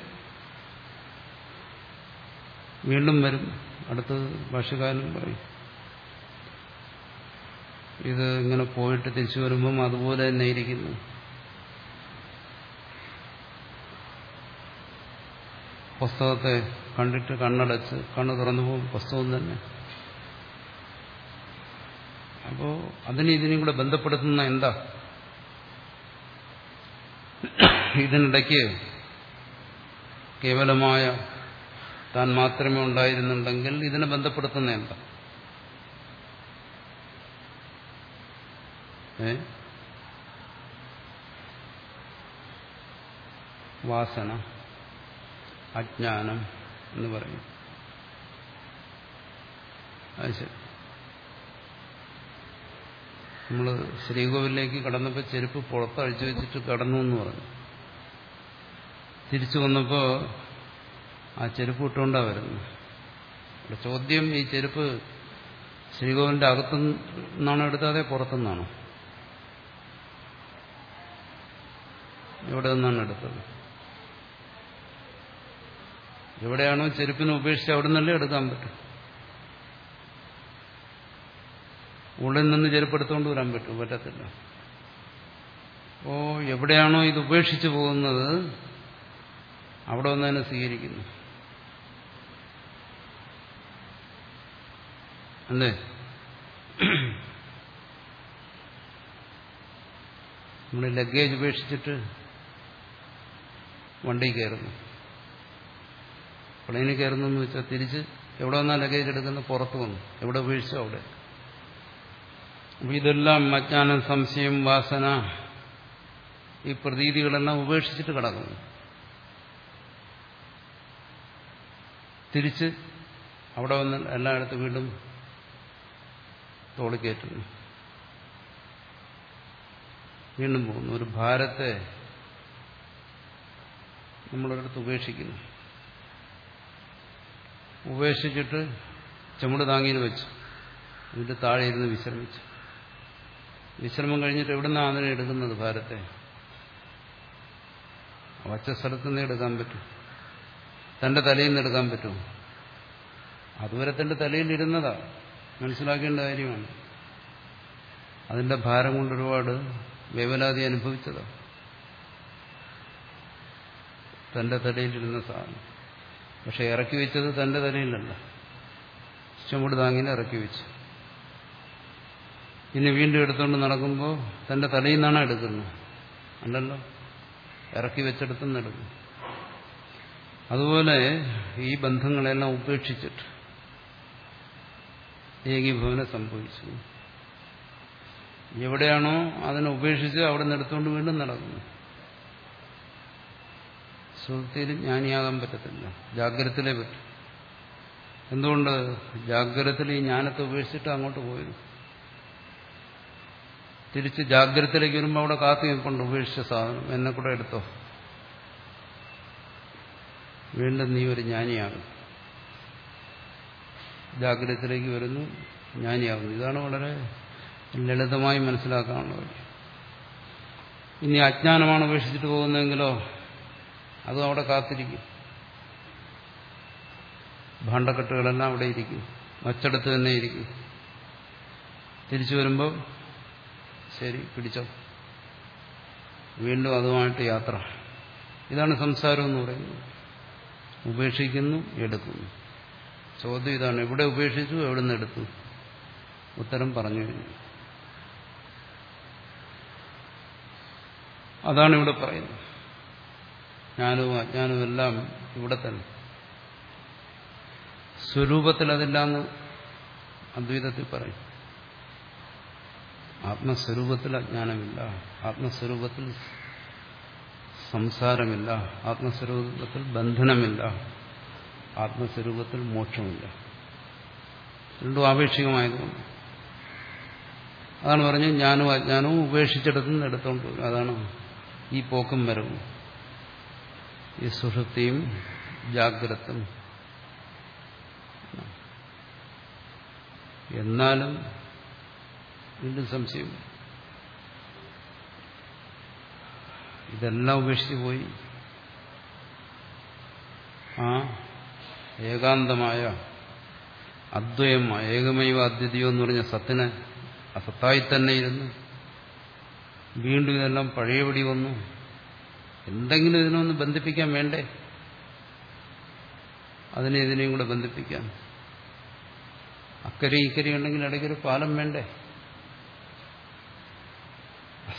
വീണ്ടും വരും. അടുത്ത് ഭാഷകാരൻ പറയും. ഇത് ഇങ്ങനെ പോയിട്ട് തിരിച്ചു വരുമ്പം അതുപോലെ തന്നെ ഇരിക്കുന്നു. പുസ്തകത്തെ കണ്ടിട്ട് കണ്ണടച്ച് കണ്ണ് തുറന്നു പോകും. പുസ്തകം തന്നെ. അപ്പോ അതിനെ ഇതിനും കൂടെ ബന്ധപ്പെടുത്തുന്ന എന്താ? ഇതിനിടയ്ക്ക് കേവലമായ താൻ മാത്രമേ ഉണ്ടായിരുന്നുണ്ടെങ്കിൽ ഇതിനെ ബന്ധപ്പെടുത്തുന്ന എന്താ? വാസന അജ്ഞാനം എന്ന് പറയും. അത് ശരി. നമ്മൾ ശ്രീകോവിലേക്ക് കടന്നപ്പോൾ ചെരുപ്പ് പുറത്തഴിച്ചു വെച്ചിട്ട് കടന്നു എന്ന് പറഞ്ഞു. തിരിച്ചു വന്നപ്പോൾ ആ ചെരുപ്പ് ഇട്ടുകൊണ്ടാ വരുന്നത്. ഇവിടെ ചോദ്യം ഈ ചെരുപ്പ് ശ്രീകോവിലിന്റെ അകത്തു നിന്നാണോ എടുത്തത് പുറത്തുനിന്നാണോ? എവിടെ നിന്നാണ് എടുത്തത്? എവിടെയാണോ ചെരുപ്പിനെ ഉപേക്ഷിച്ച് അവിടെ നിന്നല്ലേ എടുക്കാൻ പറ്റും? ഉള്ളിൽ നിന്ന് ചെരുപ്പ് എടുത്തുകൊണ്ട് വരാൻ പറ്റും പറ്റത്തില്ല. അപ്പോ എവിടെയാണോ ഇത് ഉപേക്ഷിച്ച് പോകുന്നത്? അവിടെ ഒന്ന് തന്നെ സ്വീകരിക്കുന്നു. അല്ലേ? നമ്മൾ ലഗേജ് ഉപേക്ഷിച്ചിട്ട് വണ്ടി കയറുന്നു. പ്ലെയിനിൽ കയറുന്നു എന്ന് വെച്ചാൽ തിരിച്ച് എവിടെ വന്നാൽ ലഗേജ് എടുക്കുന്ന പുറത്തു വന്നു. എവിടെ ഉപേക്ഷിച്ചോ അവിടെ. ഇതെല്ലാം അജ്ഞാനം സംശയം വാസന ഈ പ്രതീതികളെല്ലാം ഉപേക്ഷിച്ചിട്ട് കിടക്കുന്നു. തിരിച്ച് അവിടെ വന്ന് എല്ലായിടത്തും വീണ്ടും തോളിക്കയറ്റുന്നു വീണ്ടും പോകുന്നു. ഒരു ഭാരത്തെ നമ്മളൊരിടത്ത് ഉപേക്ഷിക്കുന്നു. ഉപേക്ഷിച്ചിട്ട് ചുമട് താങ്ങിയിൽ വെച്ചു അതിന്റെ താഴെ ഇരുന്ന് വിശ്രമിച്ചു. വിശ്രമം കഴിഞ്ഞിട്ട് എവിടുന്നാണ് അതിനെ എടുക്കുന്നത് ഭാരത്തെ? വച്ച സ്ഥലത്തു നിന്ന് എടുക്കാൻ പറ്റും. തന്റെ തലയിൽ നിന്ന് എടുക്കാൻ അതുവരെ തന്റെ തലയിൽ ഇരുന്നതാ. മനസ്സിലാക്കേണ്ട കാര്യമാണ്. അതിന്റെ ഭാരം കൊണ്ട് ഒരുപാട് വേവലാതി അനുഭവിച്ചതാ. തന്റെ തലയിലിരുന്ന സാധനം. പക്ഷെ ഇറക്കി വെച്ചത് തന്റെ തലയിലല്ല. ചുമട് താങ്ങിനെ ഇറക്കി വെച്ചു. ഇനി വീണ്ടും എടുത്തുകൊണ്ട് നടക്കുമ്പോൾ തന്റെ തലയിൽ നിന്നാണ് എടുക്കുന്നത്. അല്ലല്ലോ? ഇറക്കി വെച്ചെടുത്തുനിന്ന് എടുക്കും അതുപോലെ ഈ ബന്ധങ്ങളെല്ലാം ഉപേക്ഷിച്ചിട്ട് ഏകീഭവനം സംഭവിച്ചു. എവിടെയാണോ അതിനെ ഉപേക്ഷിച്ച് അവിടെ നിന്നെടുത്തുകൊണ്ട് വീണ്ടും നടക്കുന്നു. സുഹൃത്തിയിൽ ജ്ഞാനിയാകാൻ പറ്റത്തില്ല. ജാഗ്രതത്തിലേ പറ്റും. എന്തുകൊണ്ട്? ജാഗ്രതത്തിൽ ഈ ജ്ഞാനത്തെ ഉപേക്ഷിച്ചിട്ട് അങ്ങോട്ട് പോയത് തിരിച്ച് ജാഗ്രതത്തിലേക്ക് വരുമ്പോൾ അവിടെ കാത്തു നിൽപ്പുണ്ട് ഉപേക്ഷിച്ച സാധനം. എന്നെ കൂടെ എടുത്തോ. വീണ്ടും നീ ഒരു ജ്ഞാനിയാകും. ജാഗ്രതത്തിലേക്ക് വരുന്നു ജ്ഞാനിയാകുന്നു. ഇതാണ് വളരെ ലളിതമായി മനസ്സിലാക്കാനുള്ള വഴി. ഇനി അജ്ഞാനമാണ് ഉപേക്ഷിച്ചിട്ട് പോകുന്നതെങ്കിലോ അതും അവിടെ കാത്തിരിക്കും. ഭാണ്ഡക്കെട്ടുകളെല്ലാം അവിടെ ഇരിക്കും. വച്ചെടുത്ത് തന്നെ ഇരിക്കും. തിരിച്ചു വരുമ്പോൾ ശരി പിടിച്ചോ. വീണ്ടും അതുമായിട്ട് യാത്ര. ഇതാണ് സംസാരം എന്ന് പറയുന്നത്. ഉപേക്ഷിക്കുന്നു എടുക്കുന്നു. ചോദ്യം ഇതാണ് എവിടെ ഉപേക്ഷിച്ചു എവിടെ നിന്ന് എടുത്തു? ഉത്തരം പറഞ്ഞു കഴിഞ്ഞു. അതാണ് ഇവിടെ പറയുന്നത്. ജ്ഞാനവും അജ്ഞാനവും എല്ലാം ഇവിടെ തന്നെ. സ്വരൂപത്തിൽ അതില്ലാന്ന് അദ്വൈതത്തിൽ പറയും. ആത്മസ്വരൂപത്തിൽ അജ്ഞാനമില്ല. ആത്മസ്വരൂപത്തിൽ സംസാരമില്ല ആത്മസ്വരൂപത്തിൽ ബന്ധനമില്ല ആത്മസ്വരൂപത്തിൽ മോക്ഷമില്ല. രണ്ടും ആപേക്ഷികമായതുകൊണ്ട്. അതാണ് പറഞ്ഞത് ജ്ഞാനവും അജ്ഞാനവും ഉപേക്ഷിച്ചെടുത്തുനിന്ന് എടുത്തോണ്ട് അതാണ് ഈ പോക്കും വരവും. ഈ സുഷുപ്തിയും ജാഗ്രതും. എന്നാലും വീണ്ടും സംശയം ഇതെല്ലാം ഉപേക്ഷിച്ചു പോയി. ആ ഏകാന്തമായ അദ്വയം ഏകമൈവ അദ്വിതീയോ എന്ന് പറഞ്ഞ സത്തിനെ അസത്തായി തന്നെ ഇരുന്ന്. വീണ്ടും ഇതെല്ലാം പഴയപടി വന്നു. എന്തെങ്കിലും ഇതിനൊന്ന് ബന്ധിപ്പിക്കാൻ വേണ്ടേ? അതിനെ ഇതിനെയും കൂടെ ബന്ധിപ്പിക്കാൻ അക്കരെ ഇക്കരെ ഉണ്ടെങ്കിൽ ഇടയ്ക്കൊരു പാലം വേണ്ടേ?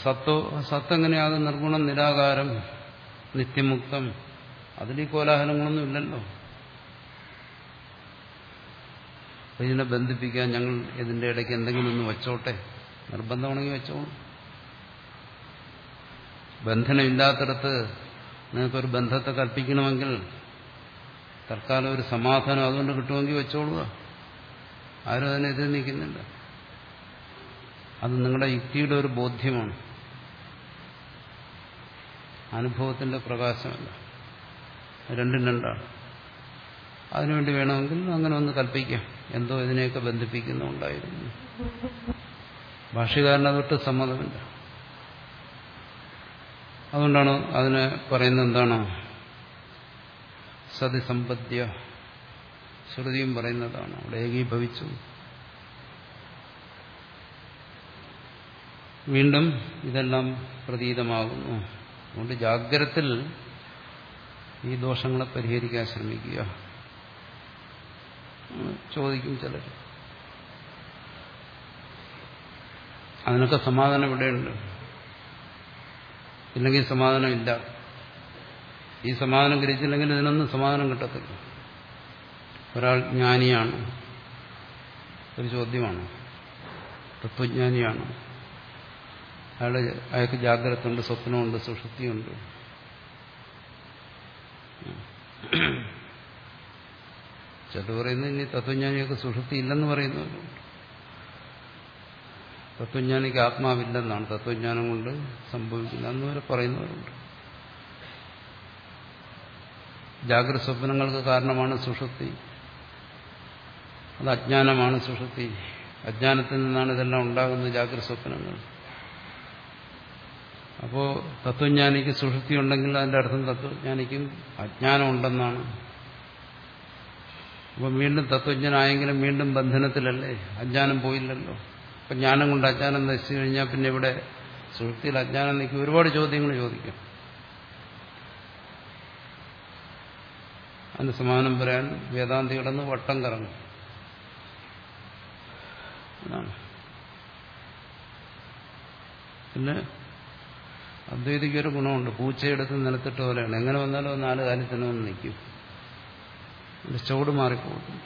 സത്തോ സത്തെങ്ങനെയാകും? നിർഗുണം നിരാകാരം നിത്യമുക്തം. അതിൽ ഈ കോലാഹലങ്ങളൊന്നും ഇല്ലല്ലോ. ഇതിനെ ബന്ധിപ്പിക്കാൻ ഞങ്ങൾ ഇതിന്റെ ഇടയ്ക്ക് എന്തെങ്കിലും ഒന്ന് വെച്ചോട്ടെ? നിർബന്ധമാണെങ്കിൽ വെച്ചോളൂ. ബന്ധനമില്ലാത്തടത്ത് നിങ്ങൾക്കൊരു ബന്ധത്തെ കൽപ്പിക്കണമെങ്കിൽ തൽക്കാലം ഒരു സമാധാനം അതുകൊണ്ട് കിട്ടുമെങ്കിൽ വെച്ചോളുക. ആരും അതിനെ എതിർ നിൽക്കുന്നില്ല അത് നിങ്ങളുടെ യുക്തിയുടെ ഒരു ബോധ്യമാണ്. അനുഭവത്തിന്റെ പ്രകാശമല്ല. രണ്ടും രണ്ടാണ്. അതിനുവേണ്ടി വേണമെങ്കിൽ അങ്ങനെ ഒന്ന് കൽപ്പിക്കാം. എന്തോ ഇതിനെയൊക്കെ ബന്ധിപ്പിക്കുന്നുണ്ടായിരുന്നു ഭാഷകാരനെ തൊട്ട് സമ്മതമില്ല. അതുകൊണ്ടാണ് അതിനെ പറയുന്നത് എന്താണ്? സതിസമ്പദ്യ ശ്രുതിയും പറയുന്നതാണ്. അവിടെ ഏകീഭവിച്ചു. വീണ്ടും ഇതെല്ലാം പ്രതീതമാകുന്നു. അതുകൊണ്ട് ജാഗ്രത്തിൽ ഈ ദോഷങ്ങളെ പരിഹരിക്കാൻ ശ്രമിക്കുക. ചോദിക്കും ചിലർ അതിനൊക്കെ സമാധാനം ഇവിടെയുണ്ട്. ഇല്ലെങ്കിൽ സമാധാനമില്ല. ഈ സമാധാനം ഗ്രഹിച്ചില്ലെങ്കിൽ ഇതിനൊന്നും സമാധാനം കിട്ടത്തില്ല. ഒരാൾ ജ്ഞാനിയാണ്. ഒരു ചോദ്യമാണ്. തത്വജ്ഞാനിയാണ്. അയാൾ അയാൾക്ക് ജാഗ്രത ഉണ്ട് സ്വപ്നമുണ്ട് സുഷുപ്തിയുണ്ട്. ചിലത് പറയുന്നത് ഇനി തത്വജ്ഞാനിക്ക് സുഷുപ്തി ഇല്ലെന്ന് പറയുന്നവരുണ്ട് തത്വജ്ഞാനിക്ക് ആത്മാവില്ലെന്നാണ്. തത്വജ്ഞാനം കൊണ്ട് സംഭവിക്കുന്നത് എന്ന് വരെ പറയുന്നവരുണ്ട്. ജാഗ്രത സ്വപ്നങ്ങൾക്ക് കാരണമാണ് സുഷുപ്തി. അത് അജ്ഞാനമാണ് സുഷുപ്തി. അജ്ഞാനത്തിൽ നിന്നാണ് ഇതെല്ലാം ഉണ്ടാകുന്നത് ജാഗ്രത സ്വപ്നങ്ങൾ. അപ്പോ തത്വജ്ഞാനിക്ക് സുഷുപ്തി ഉണ്ടെങ്കിൽ അതിന്റെ അർത്ഥം തത്വജ്ഞാനിക്കും അജ്ഞാനം ഉണ്ടെന്നാണ് അപ്പം വീണ്ടും തത്വജ്ഞനായെങ്കിലും വീണ്ടും ബന്ധനത്തിലല്ലേ? അജ്ഞാനം പോയില്ലല്ലോ. അപ്പൊ ജ്ഞാനം കൊണ്ട് അജ്ഞാനം നശിച്ചു കഴിഞ്ഞാൽ പിന്നെ ഇവിടെ സുഹൃത്തിയിൽ അജ്ഞാനം നിൽക്കും. ഒരുപാട് ചോദ്യങ്ങൾ ചോദിക്കും. അതിന് സമാനം പറയാൻ വേദാന്തി കിടന്ന് വട്ടം കറങ്ങും. പിന്നെ അദ്വൈതിക്ക് ഒരു ഗുണമുണ്ട്. പൂച്ചയെടുത്ത് നിലത്തിട്ട പോലെയാണ്. എങ്ങനെ വന്നാലും നാല് കാലത്തിന് വന്ന് നിൽക്കും. ചുവട് മാറിപ്പോകും.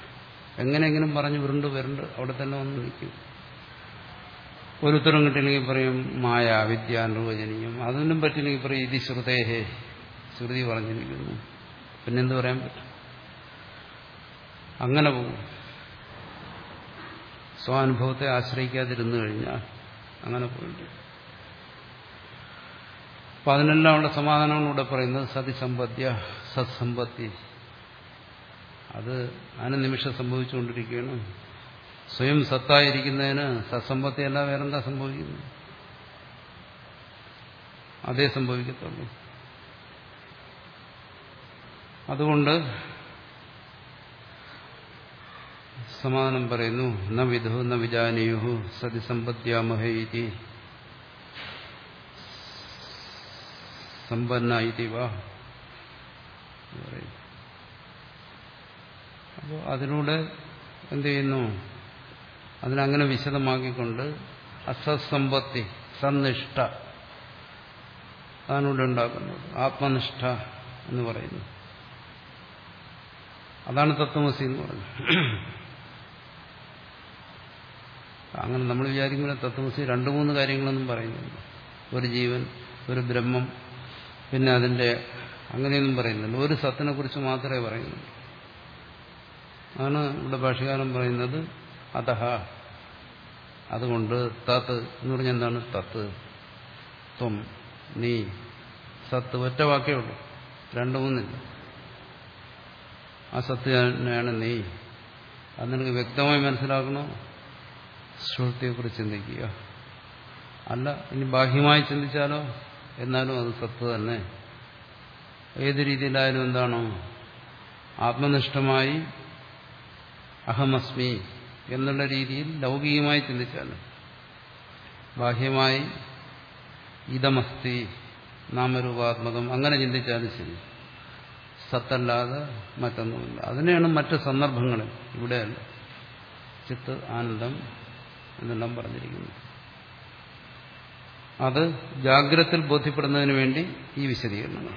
എങ്ങനെയെങ്കിലും പറഞ്ഞ് വിരുണ്ട് വരണ്ട് അവിടെ തന്നെ വന്ന് നിൽക്കും. ഒരു ഉത്തരം കിട്ടില്ലെങ്കിൽ പറയും മായ വിദ്യ നിർവചനീയം അതൊന്നും പറ്റില്ലെങ്കിൽ പറയും ഇതി ശ്രുതേഹേ ശ്രുതി പറഞ്ഞിരിക്കുന്നു. പിന്നെന്ത് പറയാൻ പറ്റും? അങ്ങനെ പോകും. സ്വാനുഭവത്തെ ആശ്രയിക്കാതിരുന്നു കഴിഞ്ഞാൽ അങ്ങനെ പോയിട്ട് അപ്പൊ അതിനെല്ലാം ഉള്ള സമാധാനമാണ് ഇവിടെ പറയുന്നത് സതിസമ്പദ്യ സത്സമ്പത്തി. അത് അതിന് നിമിഷം സംഭവിച്ചുകൊണ്ടിരിക്കുകയാണ്. സ്വയം സത്തായിരിക്കുന്നതിന് സത്സമ്പത്തി അല്ല വേറെന്താ സംഭവിക്കുന്നത്? അതേ സംഭവിക്കത്തുള്ളൂ. അതുകൊണ്ട് സമാധാനം പറയുന്നു ന വിധു ന വിജാനീയു സതിസമ്പദ്യാമഹൈതി. സമ്പന്ന അപ്പോൾ അതിലൂടെ എന്ത് ചെയ്യുന്നു? അതിനങ്ങനെ വിശദമാക്കിക്കൊണ്ട് അസസമ്പത്തി സന്നിഷ്ഠ അതിനൂടെ ഉണ്ടാക്കുന്നത് ആത്മനിഷ്ഠ എന്ന് പറയുന്നു. അതാണ് തത്വമസി എന്ന് പറയുന്നത്. അങ്ങനെ നമ്മൾ വിചാരിക്കുമ്പോൾ തത്വമസി രണ്ടു മൂന്ന് കാര്യങ്ങളൊന്നും പറയുന്നില്ല. ഒരു ജീവൻ ഒരു ബ്രഹ്മം പിന്നെ അതിന്റെ അങ്ങനെയൊന്നും പറയുന്നില്ല. ഒരു സത്തിനെ കുറിച്ച് മാത്രമേ പറയുന്നുള്ളൂ. ആണ് ഇവിടെ ഭാഷകാരൻ പറയുന്നത് അതഹ. അതുകൊണ്ട് തത്ത് എന്ന് പറഞ്ഞാൽ എന്താണ്? തത്ത്. ത്വം. നീ. സത്ത്. ഒറ്റ വാക്കേ ഉള്ളൂ. രണ്ടു മൂന്നില്ല. ആ സത്ത് തന്നെയാണ് നീ. അത് നിനക്ക് വ്യക്തമായി മനസ്സിലാക്കണോ? ശ്രുതിയെക്കുറിച്ച് ചിന്തിക്കുക. അല്ല ഇനി ബാഹ്യമായി ചിന്തിച്ചാലോ? എന്നാലും അത് സത്ത് തന്നെ. ഏത് രീതിയിലായാലും എന്താണോ? ആത്മനിഷ്ഠമായി അഹമസ്മി എന്നുള്ള രീതിയിൽ ലൗകികമായി ചിന്തിച്ചാലും. ബാഹ്യമായി ഇതമസ്തി നാമരൂപാത്മകം അങ്ങനെ ചിന്തിച്ചാലും ശരി. സത്തല്ലാതെ മറ്റൊന്നുമില്ല. അതിനെയാണ് മറ്റ് സന്ദർഭങ്ങളിൽ ഇവിടെയല്ല. ചിത്ത് ആനന്ദം എന്നെല്ലാം പറഞ്ഞിരിക്കുന്നു അത് ജാഗ്രത്തിൽ ബോധ്യപ്പെടുന്നതിന് വേണ്ടി ഈ വിശദീകരണങ്ങൾ.